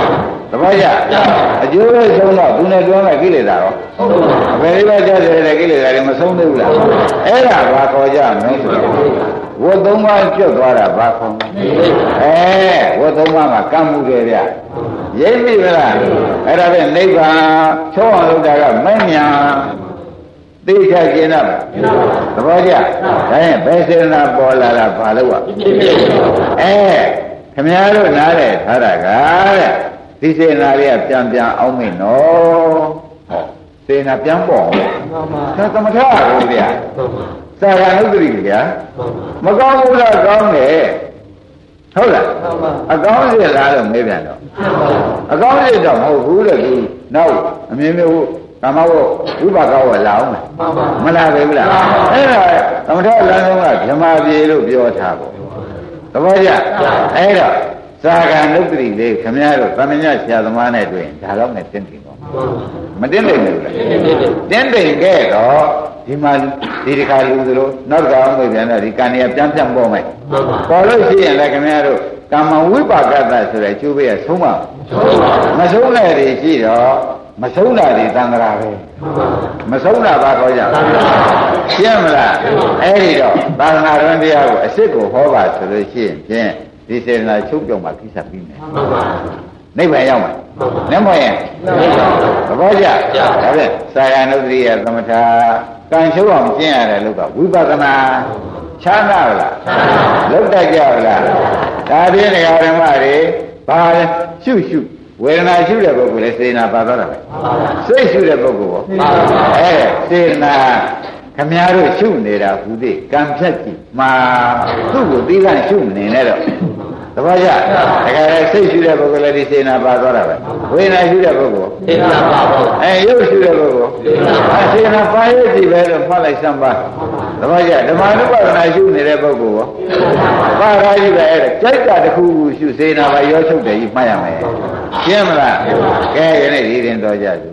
သဘောကျအကျိုးလည်းဆုံးတော့သူနဲ့တွဲမဲ့ကိလေသာရောဆုံးပါအပေလေးပါးကြားတဲ့ကိလေသာတွေမဆုံးသေးဘူးလားအဲ့ဒါဘာခေါ်ကြမလဲဆိုတော့ဝတ်သုံးပါးကျွတ်သွားတာဘာခေါ်မလဲအဲဝတ်သုံးပါးမှာကံမှုတွေဗျရိပ်ပြီမလားအဲ့ဒါပဲနိဗ္ဗာန်ချောအောင်လုပ်တာကမင်းညာ သိချကျင်တာသဘောကျဒါရင်ဘယ်စေနာပေါ်လာတာဘာလို့ဒီနေ့ပါအဲခမည်းတော်နားလေထားတာကတဲ့ဒီစေနာလေးကပြန်ပြန်အောင်မင်းနော်ဟောစေနာပြန်ပေါ်အောင်မှန်ပါဒါသမထဟုတ်ဗျာမှန်ပါသာဂနုတ္တိဗျာမှန်ပါမကောင်းဘူးလားကောင်းတယ်ဟုတ်လားမှန်ပါအကောင်းစေလားလို့မေးပြန်တော့မှန်ပါအကောင်းစေတော့မဟုတ်ဘူးလေသူနောက်အမြင်မျိုး ကာမဝဝိပါကဝလာအောင်မယ်မှန်ပါမလားပဲဘူးလားအဲ့ဒါသမထလမ်းဆုံးကဓမ္မပြေလို့ပြောထားပေါ့သဘောကျအဲ့တော့သာဂနုတ္တိလေးခမည်းတော်သမညဆရာသမားနဲ့တွေ့ရင်ဒါတော့နဲ့တင်းတင်ပေါ့မတင်းတိမ်ဘူးလားတင်းတိမ်ခဲ့တော့ဒီမှာဒီတစ်ခါလူသလိုနောက်တစ်ခါအောင်ပြန်တော့ဒီကံရပြန်ပြန်ပေါ်မယ်မှန်ပါပေါ်လို့ရှိရင်လည်းခင်ဗျားတို့ကာမဝိပါကတဆိုတဲ့ကျိုးပေးရဆုံးမဆုံးပါမဆုံးတဲ့တွေရှိတော့ မဆုံးတာတွေတန်ត្រာပဲမှန်ပါမဆုံးတာဘာခေါ်ကြရှင်းမလားအဲ့ဒီတော့သာသနာ့ရန်တရားကိုအစ်စ်ကိုဟောပါဆိုလို့ရှိရင်ဖြင့်ဒီစေတနာချုပ်ပြောင်းမှကိစ္စပြီးမယ်မှန်ပါနိဗ္ဗာန်ရောက်မှာနမရင်သဘောကျဒါဖြင့်သာယနုတ္တိယသမထကံချုပ်အောင်ကျင့်ရတယ်လို့ကဝိပဿနာချမ်းသာလားလုတ်တတ်ကြလားဒါဖြင့်ဒကာဓမ္မတွေဘာလဲရှုရှု ဝေဒနာရှုတဲ့ပုဂ္ဂိုလ်လည်းစေနာပါသွားတာပဲစိတ်ရှုတဲ့ပုဂ္ဂိုလ်ရောအဲစေနာခမည်းတော်ရှုနေတာဟူသည်ကံဖြတ်ကြည့်မှာသူ့ကိုသီးကရှုမနေနဲ့တော့ သဘောကျဒါကြတဲ့စိတ်ရှုတဲ့ပုဂ္ဂိုလ်လည်းဒီစေနာပါသွားတာပဲဝေဒနာရှုတဲ့ပုဂ္ဂိုလ်ဒီနေ့ပါပါအဲရုပ်ရှုတဲ့ပုဂ္ဂိုလ်အဲစေနာပါရဲ့ဒီပဲလို့မှတ်လိုက်စမ်းပါသဘောကျဓမ္မနုပါဒနာရှုနေတဲ့ပုဂ္ဂိုလ်ရောပါရာကြီးပဲအဲ့ဒါကြိုက်တာတစ်ခုခုရှုစေနာပါရောချုပ်တယ်ကြီးမှတ်ရမယ်ရှင်းမလားကဲယနေ့ဒီရင်တော်ကြပြီ